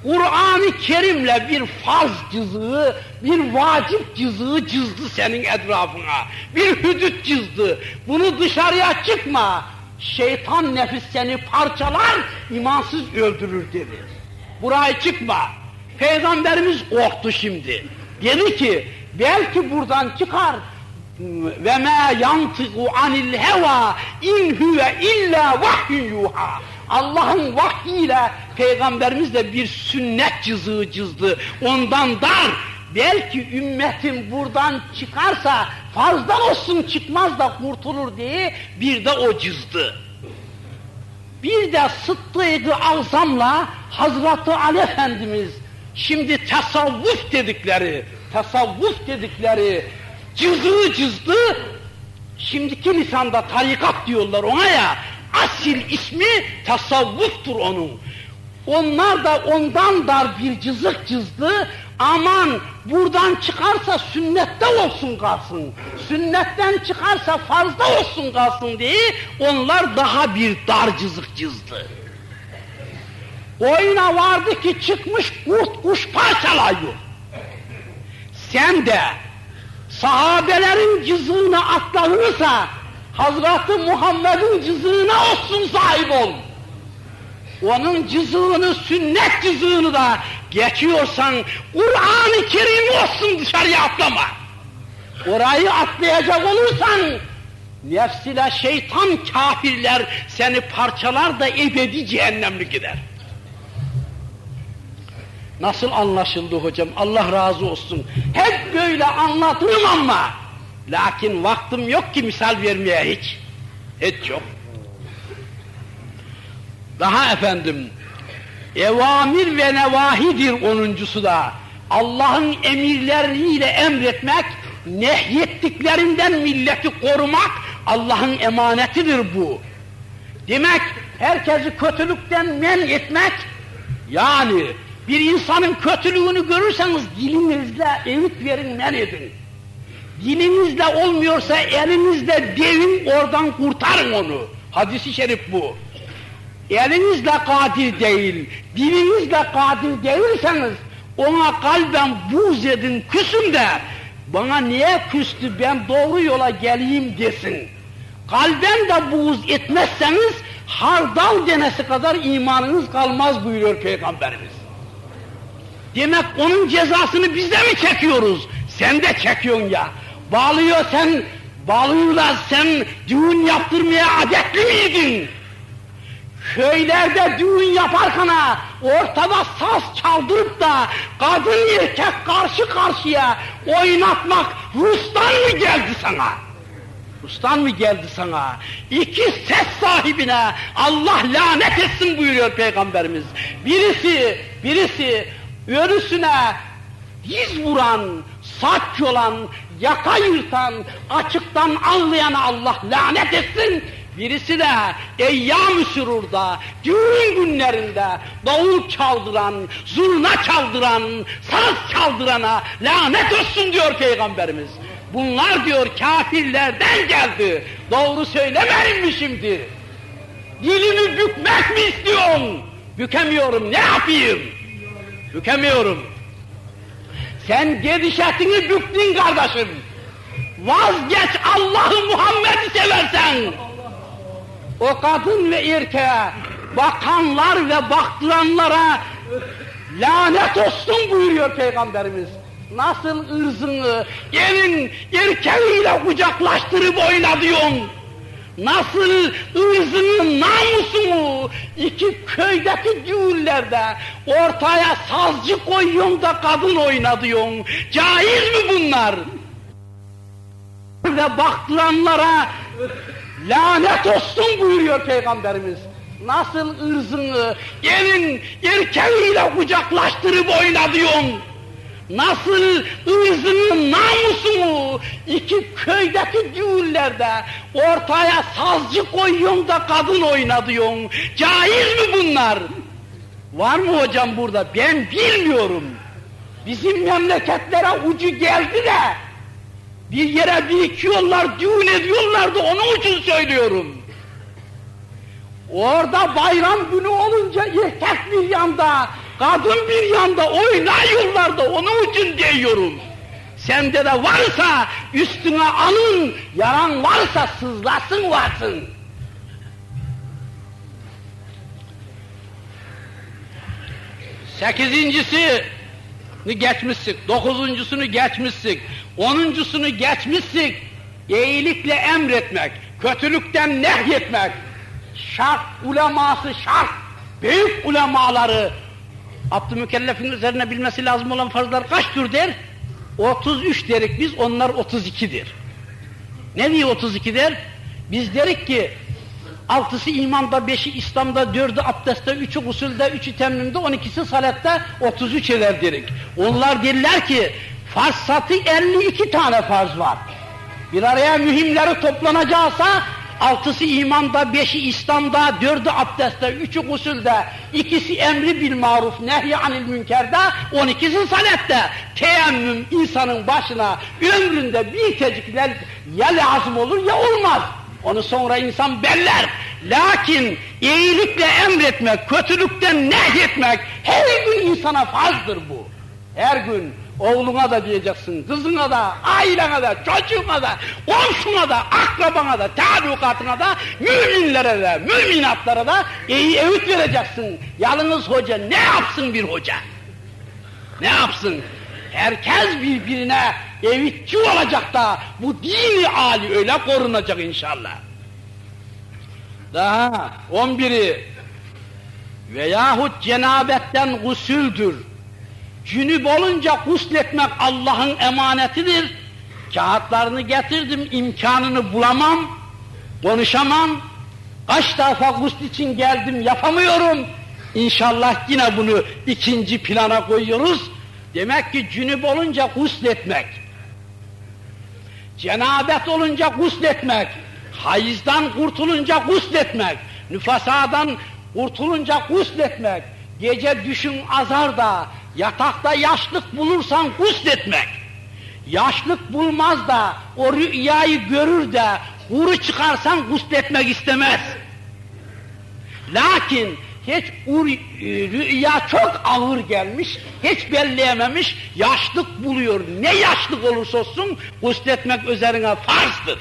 Kur'an-ı Kerim'le bir farz cızığı, bir vacip cızığı cızdı senin etrafına. Bir hüdüt cızdı. Bunu dışarıya çıkma. Şeytan nefis seni parçalar, imansız öldürür dedi. Buraya çıkma. Peygamberimiz korktu şimdi. Dedi ki, belki buradan çıkar, ve ma yantiku anil heva in huve illa vahyun yuha. Allah'ın vahyiyle peygamberimizle bir sünnet cızığı cızdı. Ondan dar. Belki ümmetim buradan çıkarsa fazla olsun çıkmaz da kurtulur diye bir de o cızdı. Bir de Sıddık-ı Azam'la Hazreti Ali Efendimiz şimdi tasavvuf dedikleri, tasavvuf dedikleri cızığı cızdı, şimdiki lisanda tarikat diyorlar ona ya, asil ismi tasavvuftur onun. Onlar da ondan dar bir cızık cızdı, aman buradan çıkarsa sünnette olsun kalsın, sünnetten çıkarsa fazla olsun kalsın diye onlar daha bir dar cızık cızdı. Oyuna vardı ki çıkmış kurt kuş parçalıyor. Sen de sahabelerin cızığına atlanırsa Hazreti Muhammed'in cızığına olsun sahip ol. Onun cızığını, sünnet cızığını da geçiyorsan Kur'an-ı Kerim olsun dışarıya atlama. Orayı atlayacak olursan nefsile şeytan kafirler seni parçalar da ebedi cehennemlik gider. Nasıl anlaşıldı hocam? Allah razı olsun. Hep böyle anlatırım ama lakin vaktim yok ki misal vermeye hiç. Hiç yok. Daha efendim, evamir ve nevahidir onuncusu da. Allah'ın emirleriyle emretmek, nehyettiklerinden milleti korumak Allah'ın emanetidir bu. Demek herkesi kötülükten men etmek, yani bir insanın kötülüğünü görürseniz dilinizle evit verin, men edin. Dilinizle olmuyorsa elinizle devin, oradan kurtarın onu. Hadisi şerif bu. Elinizle kadir değil, dilinizle kadir değilseniz ona kalben buz edin, küsün de bana niye küstü ben doğru yola geleyim desin. Kalben de buğz etmezseniz hardal denesi kadar imanınız kalmaz buyuruyor Peygamberimiz. Demek onun cezasını biz de mi çekiyoruz? Sen de çekiyorsun ya. Bağlıyor sen, bağlıyorlar sen düğün yaptırmaya adetli miydin? Köylerde düğün yaparken ortada saz çaldırıp da kadın erkek karşı karşıya oynatmak Rus'tan mı geldi sana? Rus'tan mı geldi sana? İki ses sahibine Allah lanet etsin buyuruyor Peygamberimiz. Birisi, birisi ölüsüne diz vuran, saç olan, yaka yırtan, açıktan anlayana Allah lanet etsin. Birisi de eyyam-ı sürurda, düğün günlerinde davul çaldıran, zurna çaldıran, saz çaldırana lanet olsun diyor Peygamberimiz. Bunlar diyor kafirlerden geldi. Doğru söylemeyin mi şimdi? Dilimi bükmek mi istiyorsun? Bükemiyorum, ne yapayım? Bükemiyorum. Sen gedişetini büktün kardeşim. Vazgeç Allah'ı Muhammed'i seversen. O kadın ve erkeğe, bakanlar ve baktıranlara lanet olsun buyuruyor Peygamberimiz. Nasıl ırzını elin erkeğiyle kucaklaştırıp oynadıyorsun? Nasıl ırzını, namusunu iki köydeki düğünlerde ortaya sazcı koyuyorsun da kadın oynadıyorsun? Caiz mi bunlar? Ve baktıranlara lanet olsun buyuruyor Peygamberimiz. Nasıl ırzını elin erkeğiyle kucaklaştırıp oynadıyorsun? Nasıl ırzını, namusunu iki köydeki düğünlerde ortaya sazcı koyuyorsun da kadın oynadıyorsun. Caiz mi bunlar? Var mı hocam burada? Ben bilmiyorum. Bizim memleketlere ucu geldi de bir yere birikiyorlar, düğün ediyorlar da onun için söylüyorum. Orada bayram günü olunca erkek bir yanda, kadın bir yanda oynuyorlar da onun için diyorum. Sende de varsa üstüne alın, yaran varsa sızlasın varsın. Sekizincisi geçmişsik, dokuzuncusunu geçmişsik, onuncusunu geçmişsik, iyilikle emretmek, kötülükten nehyetmek, şart uleması şart, büyük ulemaları Abdülmükellef'in üzerine bilmesi lazım olan farzlar kaç tür der? 33 derik biz, onlar 32'dir. Ne diye 32 der? Biz derik ki, altısı imanda, beşi İslam'da, dördü abdestte, üçü usulde, üçü temmimde, on ikisi salatte, 33 eder derik. Onlar derler ki, farz satı 52 tane farz var. Bir araya mühimleri toplanacaksa, altısı imanda, beşi İslam'da, dördü abdestte, üçü usulde, ikisi emri bil maruf, nehy anil münkerde, on ikisi salette. Teyemmüm insanın başına ömründe bir tecik ya lazım olur ya olmaz. Onu sonra insan beller. Lakin iyilikle emretmek, kötülükten nehyetmek her gün insana farzdır bu. Her gün oğluna da diyeceksin, kızına da, ailene de, çocuğuna da, komşuna da, akrabana da, talukatına da, müminlere de, müminatlara da iyi öğüt vereceksin. Yalnız hoca ne yapsın bir hoca? Ne yapsın? Herkes birbirine evitçi olacak da bu dini âli öyle korunacak inşallah. Daha on biri veyahut cenabetten gusüldür. Cünüp olunca gusletmek Allah'ın emanetidir. Kağıtlarını getirdim, imkanını bulamam, konuşamam. Kaç defa gusl için geldim, yapamıyorum. İnşallah yine bunu ikinci plana koyuyoruz. Demek ki cünüp olunca gusletmek, cenabet olunca gusletmek, hayızdan kurtulunca gusletmek, nüfasadan kurtulunca gusletmek, gece düşün azar da, yatakta yaşlık bulursan gusletmek, yaşlık bulmaz da, o rüyayı görür de, kuru çıkarsan gusletmek istemez. Lakin hiç rüya çok ağır gelmiş, hiç belleyememiş, yaşlık buluyor. Ne yaşlık olursa olsun gusletmek üzerine farzdır.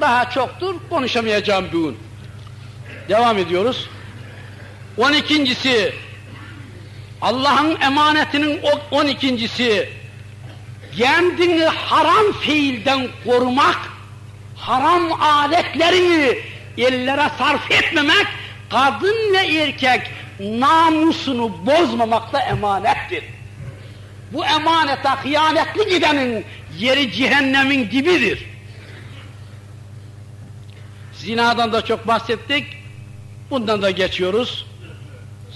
Daha çoktur, konuşamayacağım bugün. Devam ediyoruz. On ikincisi, Allah'ın emanetinin on ikincisi, kendini haram fiilden korumak, haram aletlerini ellere sarf etmemek, kadın ve erkek namusunu bozmamakta emanettir. Bu emanete hıyanetli gidenin yeri cehennemin dibidir. Zinadan da çok bahsettik, bundan da geçiyoruz.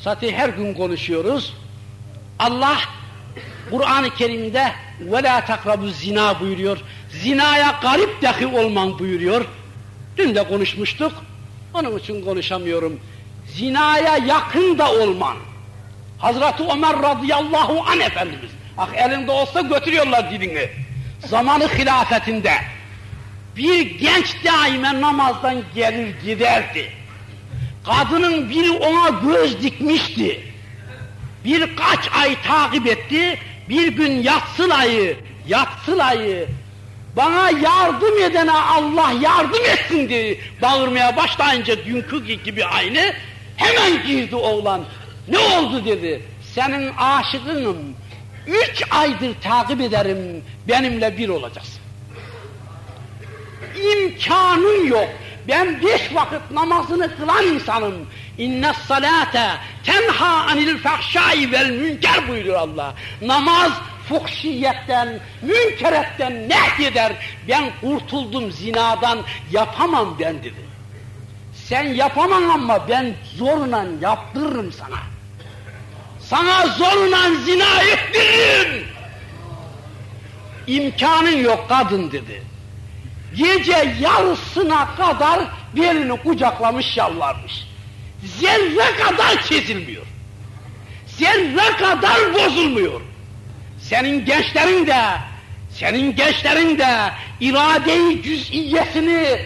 Zaten her gün konuşuyoruz. Allah Kur'an-ı Kerim'de ve la zina buyuruyor. Zinaya garip dahi olman buyuruyor. Dün de konuşmuştuk. Onun için konuşamıyorum. Zinaya yakın da olman. Hazreti Ömer radıyallahu an Efendimiz. Ah elinde olsa götürüyorlar dilini. Zamanı hilafetinde. Bir genç daime namazdan gelir giderdi. Kadının biri ona göz dikmişti. Birkaç ay takip etti. Bir gün yatsılayı, yatsılayı bana yardım edene Allah yardım etsin diye bağırmaya başlayınca dünkü gibi aynı hemen girdi oğlan. Ne oldu dedi. Senin aşıkınım. Üç aydır takip ederim. Benimle bir olacaksın. İmkanın yok. Ben beş vakit namazını kılan insanım. İnne salate tenha anil fahşai vel münker buyuruyor Allah. Namaz fuhşiyetten, münkeretten nehyeder. Ben kurtuldum zinadan, yapamam ben dedi. Sen yapamam ama ben zorla yaptırırım sana. Sana zorla zina ettiririm. İmkanın yok kadın dedi. Gece yarısına kadar birini kucaklamış yalvarmış. Zerre kadar kesilmiyor. Zerre kadar bozulmuyor. Senin gençlerin de, senin gençlerin de irade-i cüz'iyesini,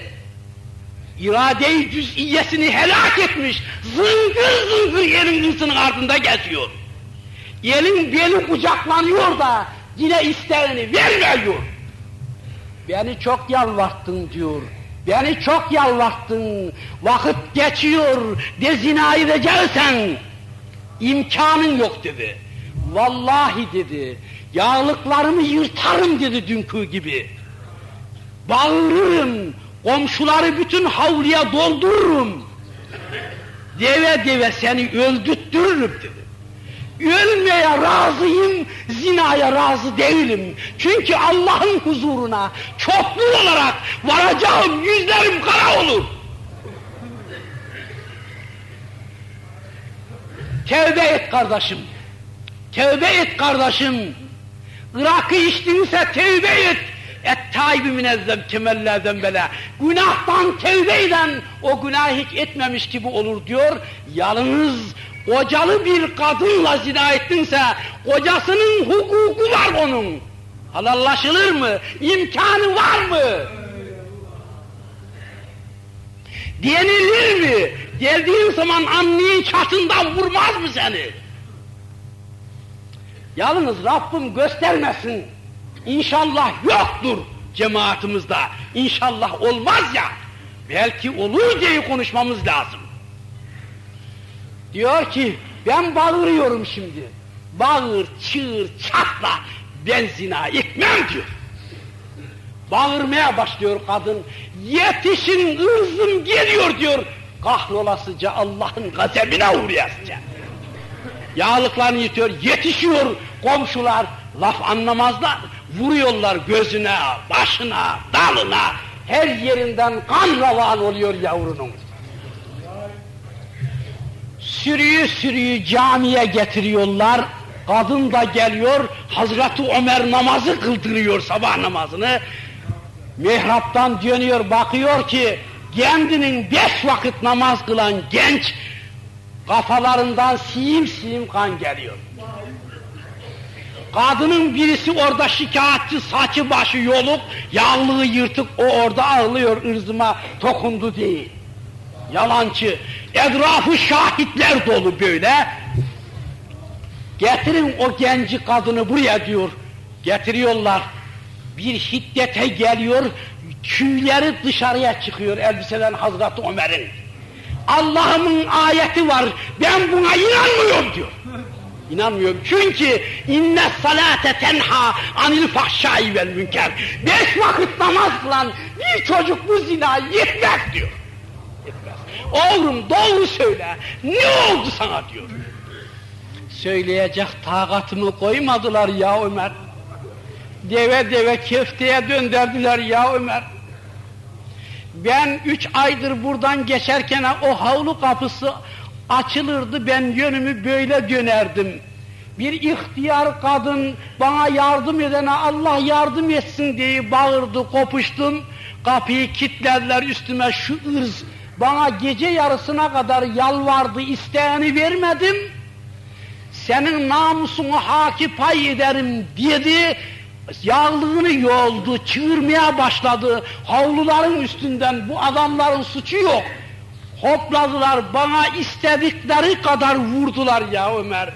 irade-i cüz'iyesini helak etmiş, zıngır zıngır yerin ısının ardında geçiyor. Elin beli kucaklanıyor da yine isteğini vermiyor. Beni çok yalvarttın diyor. Beni çok yalvarttın. Vakit geçiyor. De zina edeceksen. imkanın yok dedi. Vallahi dedi. Yağlıklarımı yırtarım dedi dünkü gibi. Bağırırım. Komşuları bütün havluya doldururum. Deve deve seni öldürttürürüm dedi. Ölmeye razıyım, zinaya razı değilim. Çünkü Allah'ın huzuruna çoklu olarak varacağım, yüzlerim kara olur. Tevbe et kardeşim. Tevbe et kardeşim. Irak'ı içtiyse tevbe et. Et taibi minezzem kemellerden bela. Günahtan tevbe eden o günah hiç etmemiş gibi olur diyor. Yalnız kocalı bir kadınla zina ettinse kocasının hukuku var onun. Halallaşılır mı? İmkanı var mı? Denilir mi? Geldiğin zaman annenin çatından vurmaz mı seni? Yalnız Rabbim göstermesin. İnşallah yoktur cemaatimizde. İnşallah olmaz ya. Belki olur diye konuşmamız lazım. Diyor ki ben bağırıyorum şimdi. Bağır, çığır, çatla ben zina etmem diyor. Bağırmaya başlıyor kadın. Yetişin ırzım geliyor diyor. Kahrolasıca Allah'ın gazebine uğrayasıca. Yağlıklarını yitiyor, yetişiyor komşular. Laf anlamazlar. Vuruyorlar gözüne, başına, dalına. Her yerinden kan ravan oluyor yavrunun. Sürüyü sürüyü camiye getiriyorlar. Kadın da geliyor, Hazreti Ömer namazı kıldırıyor sabah namazını. Mihraptan dönüyor, bakıyor ki kendinin beş vakit namaz kılan genç kafalarından siyim siyim kan geliyor. Kadının birisi orada şikayetçi, saçı başı yoluk, yağlığı yırtık, o orada ağlıyor ırzıma tokundu değil. Yalancı, etrafı şahitler dolu böyle. Getirin o genci kadını buraya diyor. Getiriyorlar. Bir hiddete geliyor, tüyleri dışarıya çıkıyor elbiseden Hazreti Ömer'in. Allah'ımın ayeti var, ben buna inanmıyorum diyor. İnanmıyorum çünkü inne salate tenha anil fahşai vel münker. Beş vakit namaz kılan bir çocuk bu zina yetmez diyor. Oğlum doğru söyle, ne oldu sana diyor. Söyleyecek takatımı koymadılar ya Ömer. Deve deve köfteye döndürdüler ya Ömer. Ben üç aydır buradan geçerken o havlu kapısı açılırdı, ben yönümü böyle dönerdim. Bir ihtiyar kadın bana yardım edene Allah yardım etsin diye bağırdı, kopuştum. Kapıyı kilitlediler üstüme şu ırz. Bana gece yarısına kadar yalvardı, isteğini vermedim. Senin namusunu haki pay ederim dedi. Yağlığını yoldu, çığırmaya başladı. Havluların üstünden bu adamların suçu yok. Hopladılar, bana istedikleri kadar vurdular ya Ömer.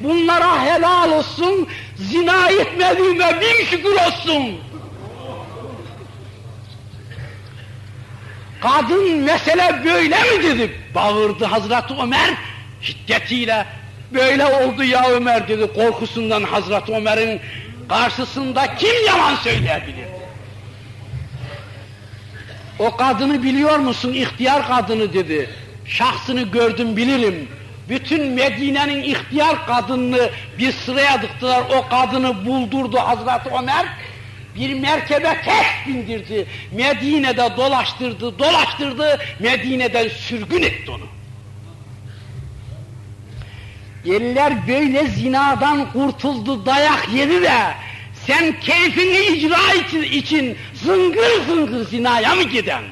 Bunlara helal olsun, zina etmediğime bin şükür olsun. Kadın mesele böyle mi dedik? Bağırdı Hazreti Ömer şiddetiyle. Böyle oldu ya Ömer dedi korkusundan Hazreti Ömer'in karşısında kim yalan söyleyebilir? O kadını biliyor musun? İhtiyar kadını dedi. Şahsını gördüm bilirim. Bütün Medine'nin ihtiyar kadınını bir sıraya dıktılar. O kadını buldurdu Hazreti Ömer. Bir merkebe tek bindirdi. Medine'de dolaştırdı, dolaştırdı. Medine'den sürgün etti onu. Eller böyle zinadan kurtuldu, dayak yedi de sen keyfini icra için, için zıngır zıngır zinaya mı giden?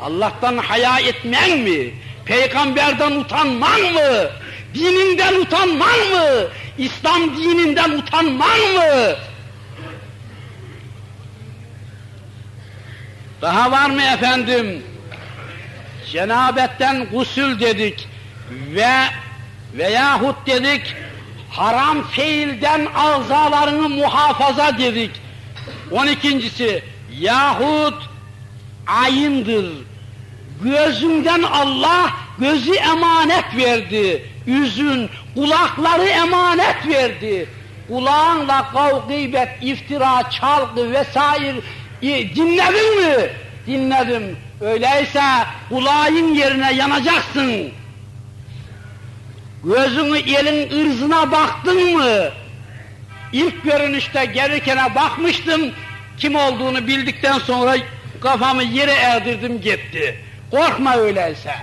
Allah'tan haya etmen mi? Peygamberden utanman mı? Dininden utanman mı? İslam dininden utanman mı? Daha var mı efendim? Cenabetten gusül dedik ve veyahut dedik haram fiilden azalarını muhafaza dedik. On ikincisi yahut ayındır. Gözünden Allah gözü emanet verdi. Üzün, kulakları emanet verdi. Kulağınla kav, gıybet, iftira, çalgı vesaire dinledin mi? Dinledim. Öyleyse kulağın yerine yanacaksın. Gözünü elin ırzına baktın mı? İlk görünüşte gelirken bakmıştım, kim olduğunu bildikten sonra kafamı yere erdirdim gitti. Korkma öyleyse.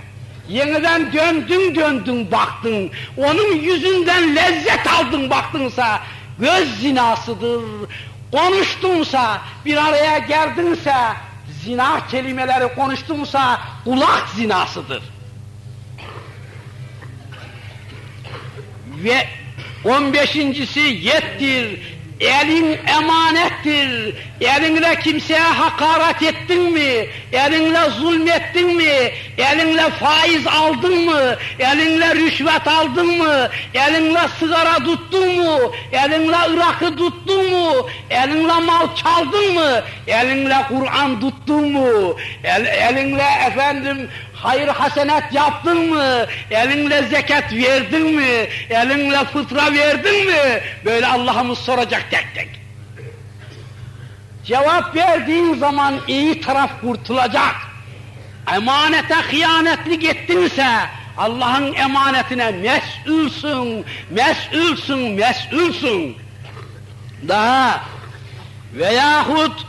Yeniden döndün döndün baktın, onun yüzünden lezzet aldın baktınsa, göz zinasıdır. Konuştunsa, bir araya geldinse, zina kelimeleri konuştunsa, kulak zinasıdır. Ve on beşincisi yettir, elin emanettir. Elinle kimseye hakaret ettin mi? Elinle zulmettin mi? Elinle faiz aldın mı? Elinle rüşvet aldın mı? Elinle sigara tuttun mu? Elinle Irak'ı tuttun mu? Elinle mal çaldın mı? Elinle Kur'an tuttun mu? El, elinle efendim hayır hasenet yaptın mı? Elinle zekat verdin mi? Elinle fıtra verdin mi? Böyle Allah'ımız soracak tek tek. Cevap verdiğin zaman iyi taraf kurtulacak. Emanete hıyanetlik ettinse Allah'ın emanetine mes'ulsün, mes'ulsün, mes'ulsün. Daha veyahut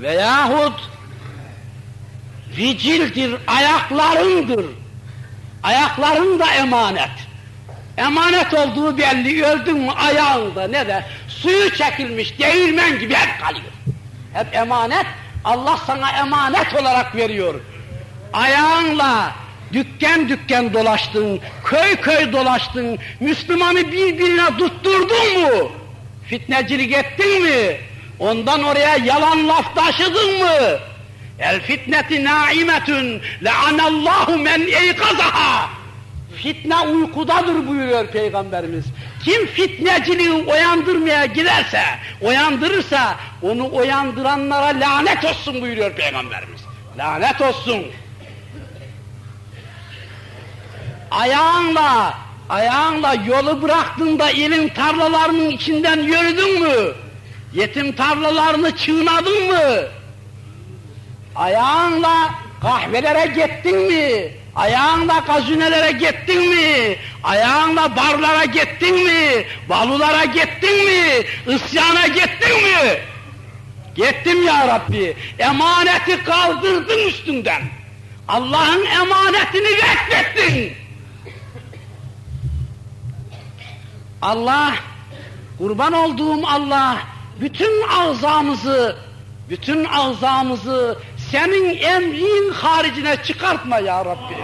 veyahut ricildir, ayaklarındır. Ayakların da emanet. Emanet olduğu belli, öldün mü ayağında ne de suyu çekilmiş değirmen gibi hep kalıyor. Hep emanet, Allah sana emanet olarak veriyor. Ayağınla dükkan dükkan dolaştın, köy köy dolaştın, Müslümanı birbirine tutturdun mu? Fitnecilik ettin mi? Ondan oraya yalan laf taşıdın mı? El fitneti naimetun le'anallahu men eykazaha. Fitne uykudadır buyuruyor Peygamberimiz. Kim fitneciliği uyandırmaya giderse, uyandırırsa onu uyandıranlara lanet olsun buyuruyor Peygamberimiz. Lanet olsun. Ayağınla, ayağınla yolu bıraktığında elin tarlalarının içinden yürüdün mü? Yetim tarlalarını çiğnadın mı? Ayağınla kahvelere gittin mi? Ayağınla gazinelere gittin mi? Ayağınla barlara gittin mi? Balulara gittin mi? Isyana gittin mi? Gittim ya Rabbi. Emaneti kaldırdın üstünden. Allah'ın emanetini reddettin. Allah Kurban olduğum Allah bütün ağzamızı, bütün ağzamızı senin emrin haricine çıkartma ya Rabbi.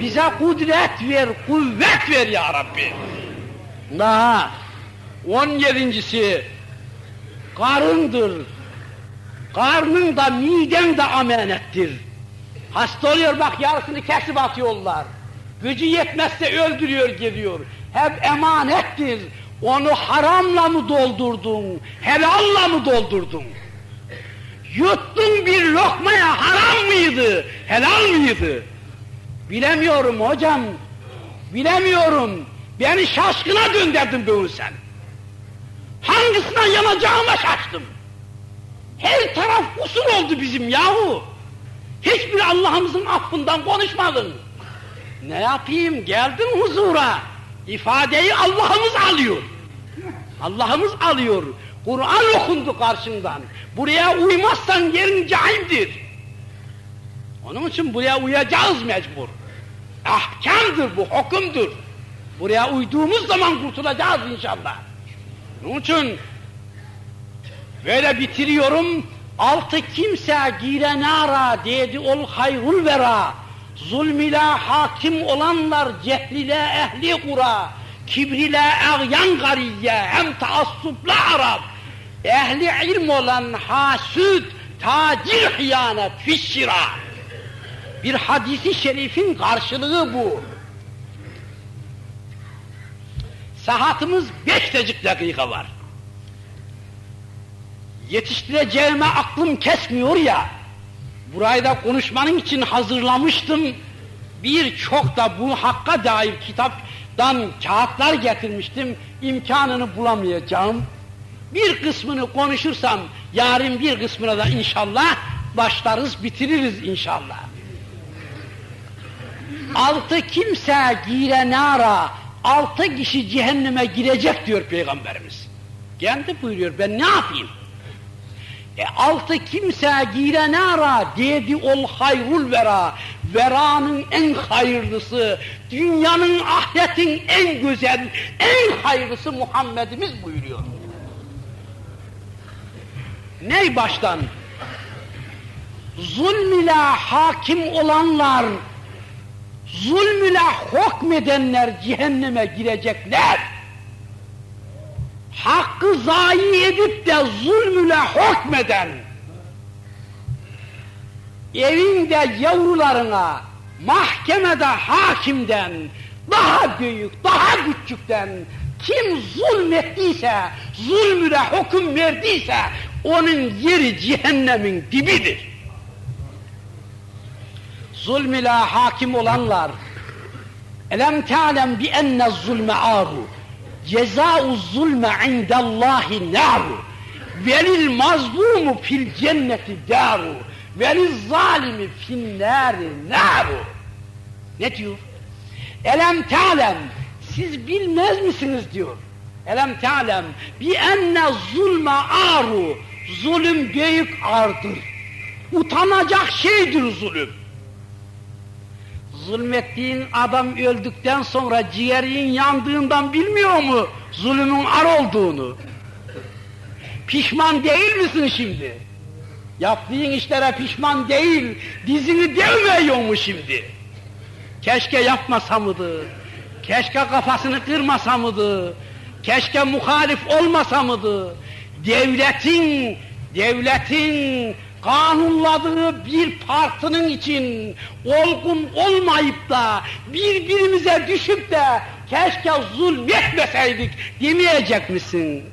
Bize kudret ver, kuvvet ver ya Rabbi. Daha on yedincisi karındır. Karnın da miden de amanettir. Hasta oluyor bak yarısını kesip atıyorlar. Gücü yetmezse öldürüyor geliyor. Hep emanettir. Onu haramla mı doldurdun, helalla mı doldurdun? Yuttun bir lokmaya haram mıydı, helal mıydı? Bilemiyorum hocam, bilemiyorum. Beni şaşkına döndürdün bugün sen. Hangisinden yanacağıma şaştım. Her taraf kusur oldu bizim yahu. Hiçbir Allah'ımızın affından konuşmadın. Ne yapayım geldin huzura. İfadeyi Allah'ımız alıyor. Allah'ımız alıyor. Kur'an okundu karşından. Buraya uymazsan yerin cahimdir. Onun için buraya uyacağız mecbur. Ahkamdır bu, hukumdur. Buraya uyduğumuz zaman kurtulacağız inşallah. Onun için böyle bitiriyorum. Altı kimse girenara dedi ol hayrul vera. Zulm hakim olanlar cehlile ehli kura. Kibriyle ağyan gariye hem taassupla Arap. Ehli ilm olan hasud tacir hıyanet fişşira. Bir hadisi şerifin karşılığı bu. Saatimiz beş dakika var. Yetiştireceğime aklım kesmiyor ya, burayı da konuşmanın için hazırlamıştım. Birçok da bu hakka dair kitaptan kağıtlar getirmiştim, imkanını bulamayacağım. Bir kısmını konuşursam, yarın bir kısmına da inşallah başlarız, bitiririz inşallah. Altı kimse gire nara, altı kişi cehenneme girecek diyor Peygamberimiz. Kendi buyuruyor, ben ne yapayım? E altı kimse gire nara dedi ol hayrul vera. Veranın en hayırlısı, dünyanın ahiretin en güzel, en hayırlısı Muhammed'imiz buyuruyor. Ney baştan? Zulm ile hakim olanlar, zulm ile hükmedenler cehenneme girecekler hakkı zayi edip de zulmüle hükmeden, evinde yavrularına, mahkemede hakimden, daha büyük, daha küçükten kim zulmettiyse, zulmüle hüküm verdiyse, onun yeri cehennemin dibidir. Zulm hakim olanlar, elem ta'lem bi enne zulme aru, cezâ'u zulme indallâhi nâru velil mazlumu fil cenneti dâru velil zalimi fin nâri nâru ne diyor? Elem ta'lem siz bilmez misiniz diyor. Elem ta'lem bi enne zulme aru zulüm büyük ardır. Utanacak şeydir zulüm zulmettiğin adam öldükten sonra ciğerin yandığından bilmiyor mu zulümün ar olduğunu? Pişman değil misin şimdi? Yaptığın işlere pişman değil, dizini devmiyor mu şimdi? Keşke yapmasa mıydı? Keşke kafasını kırmasa mıydı? Keşke muhalif olmasa mıydı? Devletin, devletin kanunladığı bir partinin için olgun olmayıp da birbirimize düşüp de keşke zulmetmeseydik demeyecek misin?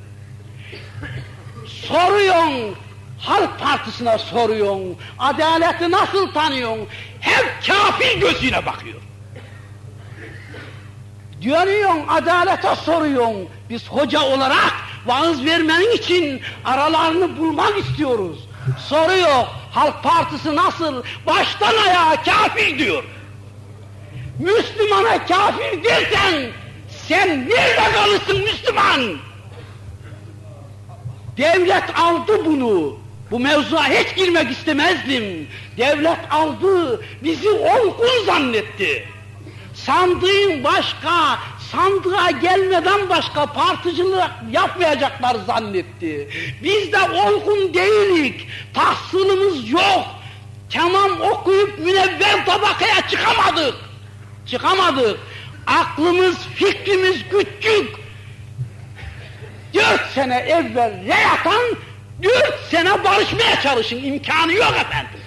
Soruyorsun, Halk Partisi'ne soruyorsun, adaleti nasıl tanıyorsun? Hep kafir gözüyle bakıyor. Dönüyorsun, adalete soruyorsun. Biz hoca olarak vaaz vermenin için aralarını bulmak istiyoruz. Soruyor, Halk Partisi nasıl? Baştan ayağa kafir diyor. Müslümana kafir dersen, sen nerede kalırsın Müslüman? Devlet aldı bunu. Bu mevzuya hiç girmek istemezdim. Devlet aldı, bizi olgun zannetti. Sandığın başka, sandığa gelmeden başka particilik yapmayacaklar zannetti. Biz de olgun değilik, tahsilimiz yok. Tamam okuyup münevver tabakaya çıkamadık. Çıkamadık. Aklımız, fikrimiz küçük. Dört sene evvel yatan, dört sene barışmaya çalışın. imkanı yok efendim.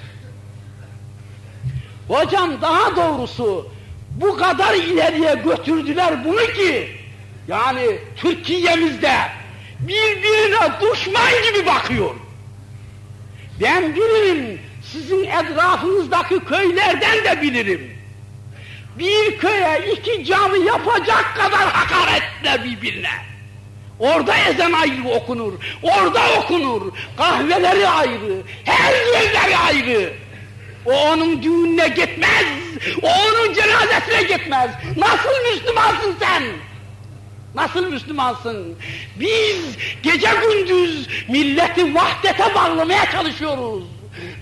Hocam daha doğrusu bu kadar ileriye götürdüler bunu ki yani Türkiye'mizde birbirine düşman gibi bakıyor. Ben bilirim, sizin etrafınızdaki köylerden de bilirim. Bir köye iki cami yapacak kadar hakaretler birbirine. Orada ezan ayrı okunur, orada okunur, kahveleri ayrı, her yerleri ayrı. O onun düğününe gitmez, o onun cenazesine gitmez. Nasıl Müslümansın sen? Nasıl Müslümansın? Biz gece gündüz milleti vahdete bağlamaya çalışıyoruz.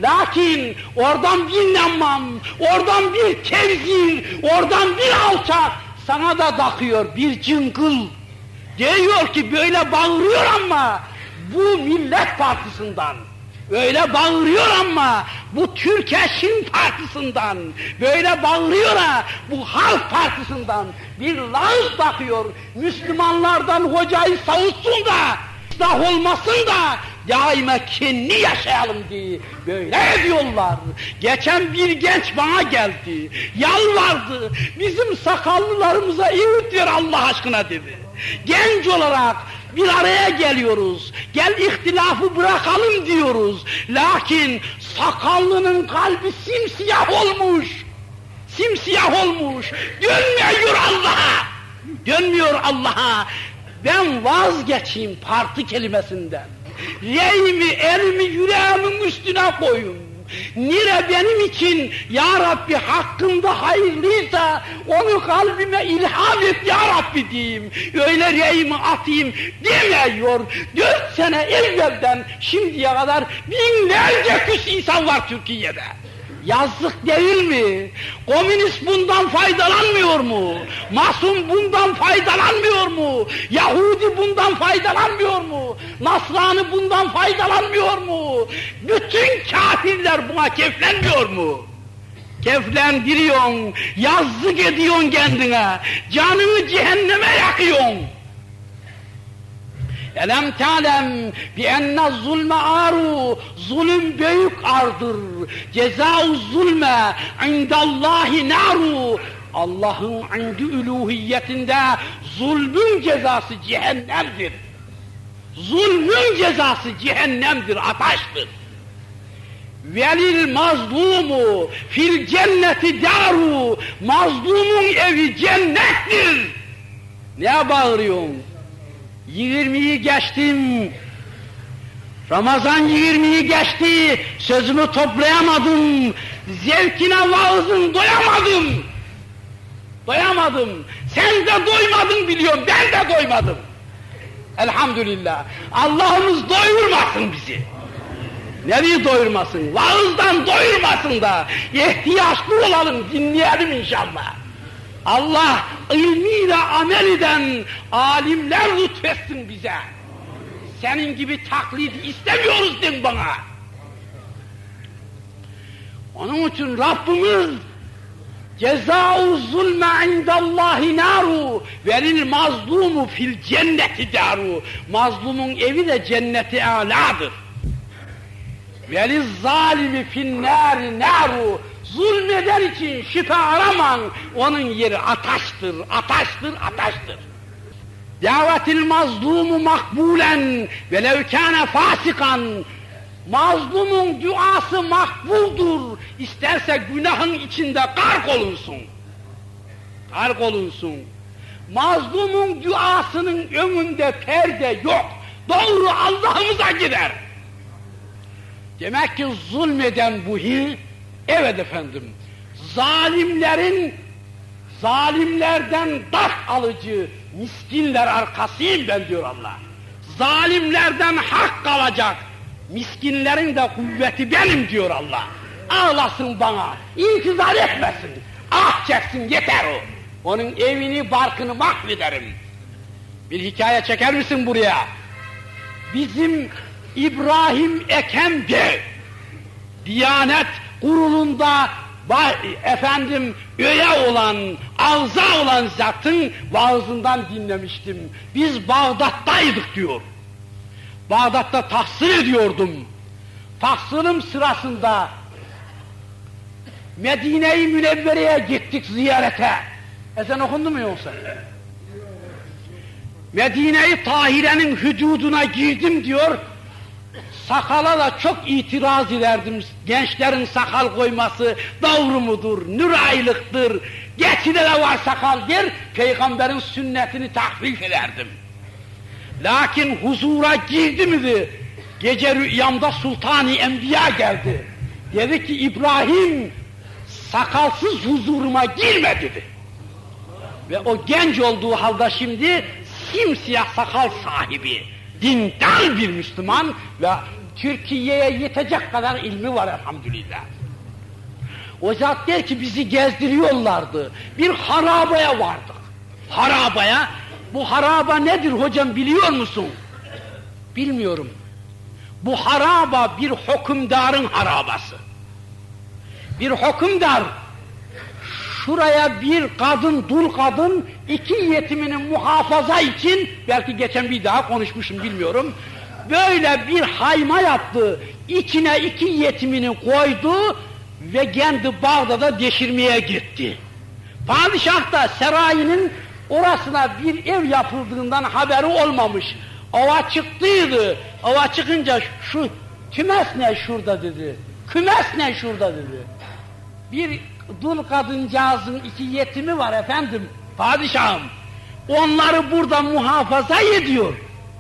Lakin oradan bir nammam, oradan bir tevzir, oradan bir alçak sana da takıyor bir cıngıl. Diyor ki böyle bağırıyor ama bu millet partisinden. Öyle bağırıyor ama bu Türkeş'in partisinden, böyle bağırıyor ha bu Halk Partisi'nden bir lağız bakıyor. Müslümanlardan hocayı savutsun da, ıslah olmasın da daima kendi yaşayalım diye böyle diyorlar. Geçen bir genç bana geldi, yalvardı, bizim sakallılarımıza iyi diyor Allah aşkına dedi. Genç olarak bir araya geliyoruz. Gel ihtilafı bırakalım diyoruz. Lakin sakallının kalbi simsiyah olmuş. Simsiyah olmuş. Dönmüyor Allah'a. Dönmüyor Allah'a. Ben vazgeçeyim parti kelimesinden. Reymi, elimi yüreğimin üstüne koyun. Nire benim için ya Rabbi hakkında hayırlıysa onu kalbime ilham et ya Rabbi diyeyim. Öyle reyimi atayım demiyor. Dört sene evvelden şimdiye kadar binlerce küs insan var Türkiye'de. Yazık değil mi? Komünist bundan faydalanmıyor mu? Masum bundan faydalanmıyor mu? Yahudi bundan faydalanmıyor mu? Nasrani bundan faydalanmıyor mu? Bütün kafirler buna keflenmiyor mu? Keflendiriyorsun, yazık ediyorsun kendine, canını cehenneme yakıyorsun. Elem talem bi enne zulme aru, zulüm büyük ardır. Cezau zulme indallahi naru. Allah'ın indi üluhiyetinde zulmün cezası cehennemdir. Zulmün cezası cehennemdir, ateştir. Velil mazlumu fil cenneti daru. Mazlumun evi cennettir. Ne bağırıyorsun? Yirmiyi geçtim. Ramazan yirmiyi geçti. Sözümü toplayamadım. Zevkine vaazın doyamadım. Doyamadım. Sen de doymadın biliyorum. Ben de doymadım. Elhamdülillah. Allah'ımız doyurmasın bizi. Nereyi doyurmasın? Vaazdan doyurmasın da ihtiyaçlı olalım, dinleyelim inşallah. Allah ilmiyle amel eden alimler lütfetsin bize. Senin gibi taklit istemiyoruz din bana. Onun için Rabbimiz cezâ'u zulme indallahi naru velil mazlumu fil cenneti daru mazlumun evi de cenneti aladır veliz zalimi fin nâri naru zulmeder için şifa araman, onun yeri ataştır, ataştır, ataştır. Davetil mazlumu makbulen velev kâne fasikan mazlumun duası makbuldur. İsterse günahın içinde gark olunsun. Gark olunsun. Mazlumun duasının önünde perde yok. Doğru Allah'ımıza gider. Demek ki zulmeden bu hil Evet efendim, zalimlerin, zalimlerden dart alıcı, miskinler arkasıyım ben diyor Allah. Zalimlerden hak kalacak, miskinlerin de kuvveti benim diyor Allah. Ağlasın bana, intizar etmesin, ah çeksin yeter o. Onun evini, barkını mahvederim. Bir hikaye çeker misin buraya? Bizim İbrahim Ekem'de Diyanet kurulunda efendim öye olan, ağza olan zatın vaazından dinlemiştim. Biz Bağdat'taydık diyor. Bağdat'ta tahsil ediyordum. Tahsilim sırasında Medine-i Münevvere'ye gittik ziyarete. Ezan okundu mu yoksa? Medine-i Tahire'nin hüduduna girdim diyor. Sakala da çok itiraz ederdim. Gençlerin sakal koyması doğru mudur, nüraylıktır. Geçide de var sakal der, peygamberin sünnetini tahvif ederdim. Lakin huzura girdi miydi? Gece rüyamda Sultani Enbiya geldi. Dedi ki İbrahim sakalsız huzuruma girme dedi. Ve o genç olduğu halde şimdi simsiyah sakal sahibi, dindar bir Müslüman ve Türkiye'ye yetecek kadar ilmi var elhamdülillah. O zat der ki bizi gezdiriyorlardı. Bir harabaya vardık. Harabaya. Bu haraba nedir hocam biliyor musun? Bilmiyorum. Bu haraba bir hükümdarın harabası. Bir hükümdar şuraya bir kadın, dul kadın iki yetiminin muhafaza için belki geçen bir daha konuşmuşum bilmiyorum. Böyle bir hayma yaptı. İçine iki yetimini koydu ve kendi Bağdat'a deşirmeye gitti. Padişah da serayinin orasına bir ev yapıldığından haberi olmamış. Ova çıktıydı. Ova çıkınca şu kümes ne şurada dedi. Kümes ne şurada dedi. Bir dul kadıncağızın iki yetimi var efendim, padişahım. Onları burada muhafaza ediyor.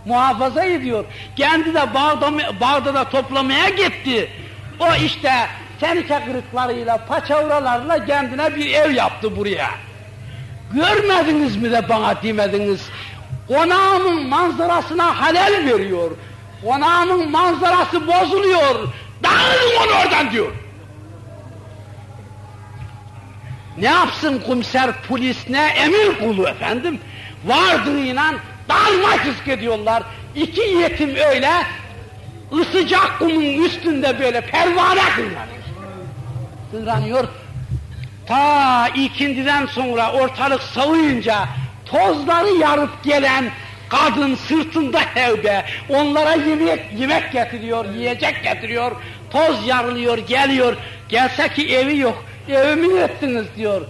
Muhafaza ediyor. Kendi de Bağda, Bağda'da toplamaya gitti. O işte tenike kırıklarıyla, paçavralarla kendine bir ev yaptı buraya. Görmediniz mi de bana demediniz. Konağımın manzarasına halel veriyor. Konağımın manzarası bozuluyor. Dağılın onu oradan diyor. Ne yapsın komiser polis ne emir kulu efendim? Vardığıyla darma ediyorlar. İki yetim öyle ısıcak kumun üstünde böyle pervane kırlanıyor. Kırlanıyor. Ta ikindiden sonra ortalık savuyunca tozları yarıp gelen kadın sırtında hevbe onlara yemek, yemek getiriyor, yiyecek getiriyor, toz yarılıyor, geliyor. Gelse ki evi yok, evimi ettiniz diyor.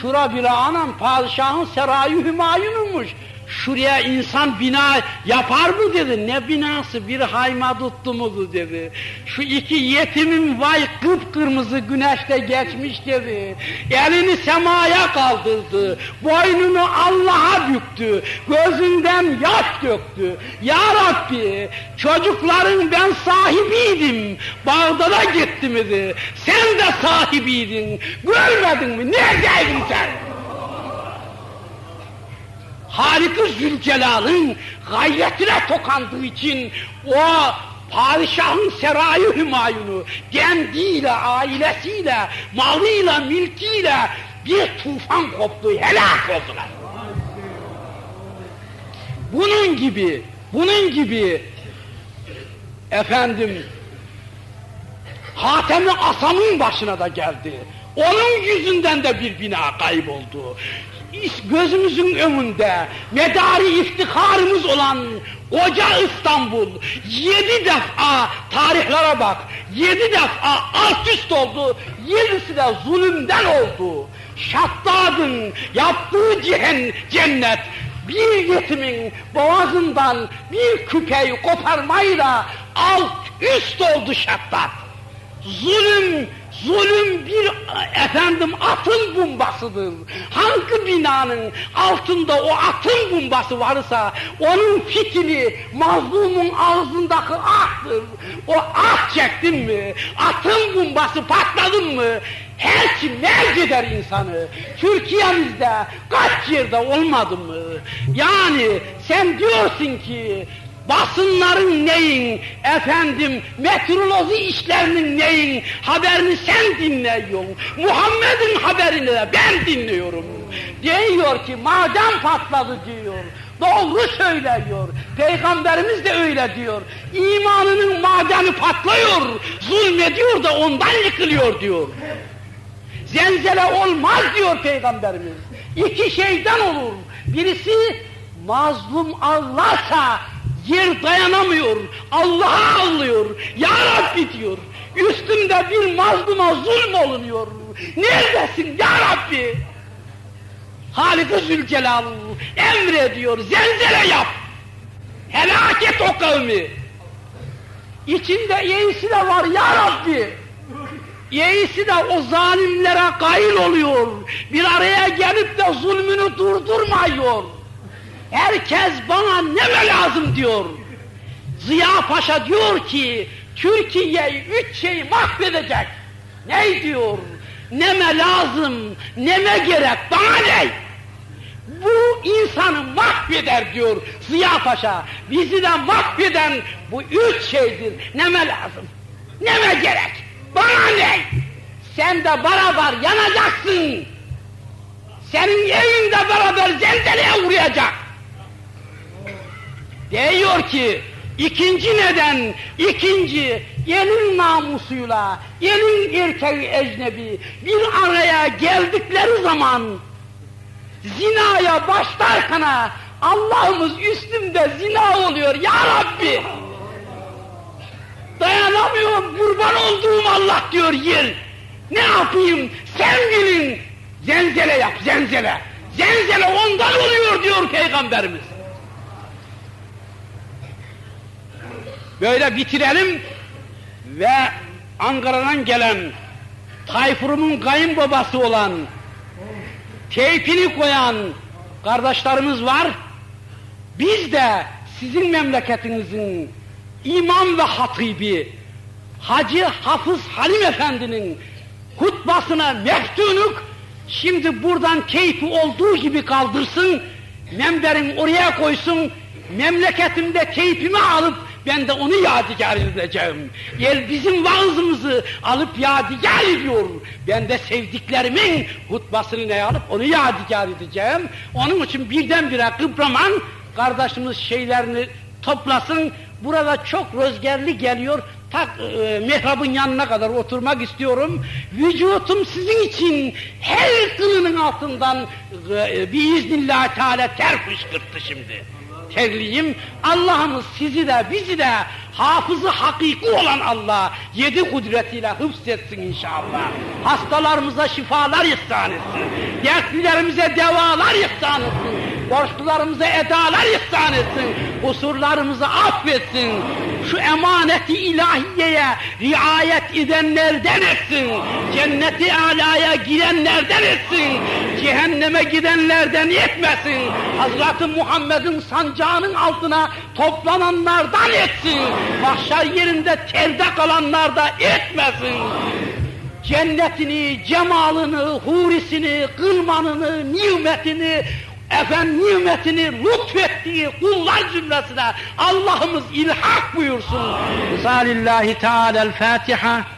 Şura bile anam padişahın serayı hümayunumuş. Şuraya insan bina yapar mı dedi. Ne binası bir hayma tuttu mu dedi. Şu iki yetimin vay kıpkırmızı güneşte geçmiş dedi. Elini semaya kaldırdı. Boynunu Allah'a büktü. Gözünden yaş döktü. Ya Rabbi çocukların ben sahibiydim. Bağdada gitti miydi? Sen de sahibiydin. Görmedin mi? Neredeydin sen? Halik-ı Zülcelal'ın gayretine tokandığı için o padişahın serayı hümayunu kendiyle, ailesiyle, malıyla, mülkiyle bir tufan koptu, helak oldular. Bunun gibi, bunun gibi efendim Hatemi Asam'ın başına da geldi. Onun yüzünden de bir bina kayboldu gözümüzün önünde. Medarı iftiharımız olan koca İstanbul. Yedi defa tarihlere bak. Yedi defa alt üst oldu. Yedisi de zulümden oldu. Şaddad'ın yaptığı cihen, cennet. Bir yetimin boğazından bir küpeyi koparmayla alt üst oldu Şaddad zulüm Zulüm bir efendim atın bombasıdır. Hangi binanın altında o atın bombası varsa onun fitili mazlumun ağzındaki ahtır. O ah çektin mi? Atın bombası patladın mı? Her kim merc eder insanı. Türkiye'mizde kaç yerde olmadı mı? Yani sen diyorsun ki basınların neyin, efendim metroloji işlerinin neyin, haberini sen dinliyorsun. Muhammed'in haberini de ben dinliyorum. Diyor ki maden patladı diyor. Doğru söylüyor. Peygamberimiz de öyle diyor. İmanının madeni patlıyor. Zulmediyor da ondan yıkılıyor diyor. Zelzele olmaz diyor Peygamberimiz. İki şeyden olur. Birisi mazlum ağlarsa yer dayanamıyor. Allah'a ağlıyor. Ya Rabbi diyor. Üstümde bir mazluma zulm olunuyor. Neredesin ya Rabbi? Halik-i Zülcelal emrediyor, zelzele yap. Helak et o kavmi. İçinde iyisi de var ya Rabbi. İyisi de o zalimlere gayil oluyor. Bir araya gelip de zulmünü durdurmuyor. Herkes bana ne lazım diyor. Ziya Paşa diyor ki Türkiye'yi üç şey mahvedecek. Ne diyor? Neme lazım, neme gerek, bana ne? Bu insanı mahveder diyor Ziya Paşa. Bizi de mahveden bu üç şeydir. Neme lazım, neme gerek, bana ne? Sen de beraber yanacaksın. Senin evin de beraber zelzeleye uğrayacak. Diyor ki, ikinci neden, ikinci, elin namusuyla, elin erkeği ecnebi bir araya geldikleri zaman zinaya başlarken Allah'ımız üstümde zina oluyor ya Rabbi. Dayanamıyorum kurban olduğum Allah diyor yer. Ne yapayım sen bilin. Zenzele yap zenzele. Zenzele ondan oluyor diyor Peygamberimiz. Böyle bitirelim ve Ankara'dan gelen Tayfur'umun kayınbabası olan keyfini koyan kardeşlerimiz var. Biz de sizin memleketinizin imam ve hatibi Hacı Hafız Halim Efendi'nin hutbasına meftunuk şimdi buradan keyfi olduğu gibi kaldırsın, memberin oraya koysun, memleketimde keyfimi alıp ben de onu yadigar edeceğim. El bizim vaazımızı alıp yadigar ediyor. Ben de sevdiklerimin hutbasını ne alıp onu yadigar edeceğim. Onun için birdenbire Kıbraman kardeşimiz şeylerini toplasın. Burada çok rüzgarlı geliyor. Tak e, mihrabın yanına kadar oturmak istiyorum. Vücutum sizin için her kılının altından e, biiznillah teala ter fışkırttı şimdi terliyim. Allah'ımız sizi de bizi de hafızı hakiki olan Allah yedi kudretiyle hıfzetsin inşallah. Hastalarımıza şifalar ihsan etsin. Dertlilerimize devalar ihsan etsin. Borçlularımıza edalar ihsan etsin. Kusurlarımızı affetsin. Şu emaneti ilahiyeye riayet edenlerden etsin. Cenneti alaya girenlerden etsin. Cehenneme gidenlerden etmesin. Hazreti Muhammed'in sancağının altına toplananlardan etsin. Mahşer yerinde terde kalanlar da etmesin. Cennetini, cemalını, hurisini, kılmanını, nimetini, efendim nimetini lütfettiği kullar cümlesine Allah'ımız ilhak buyursun. Salillahi Teala'l Fatiha.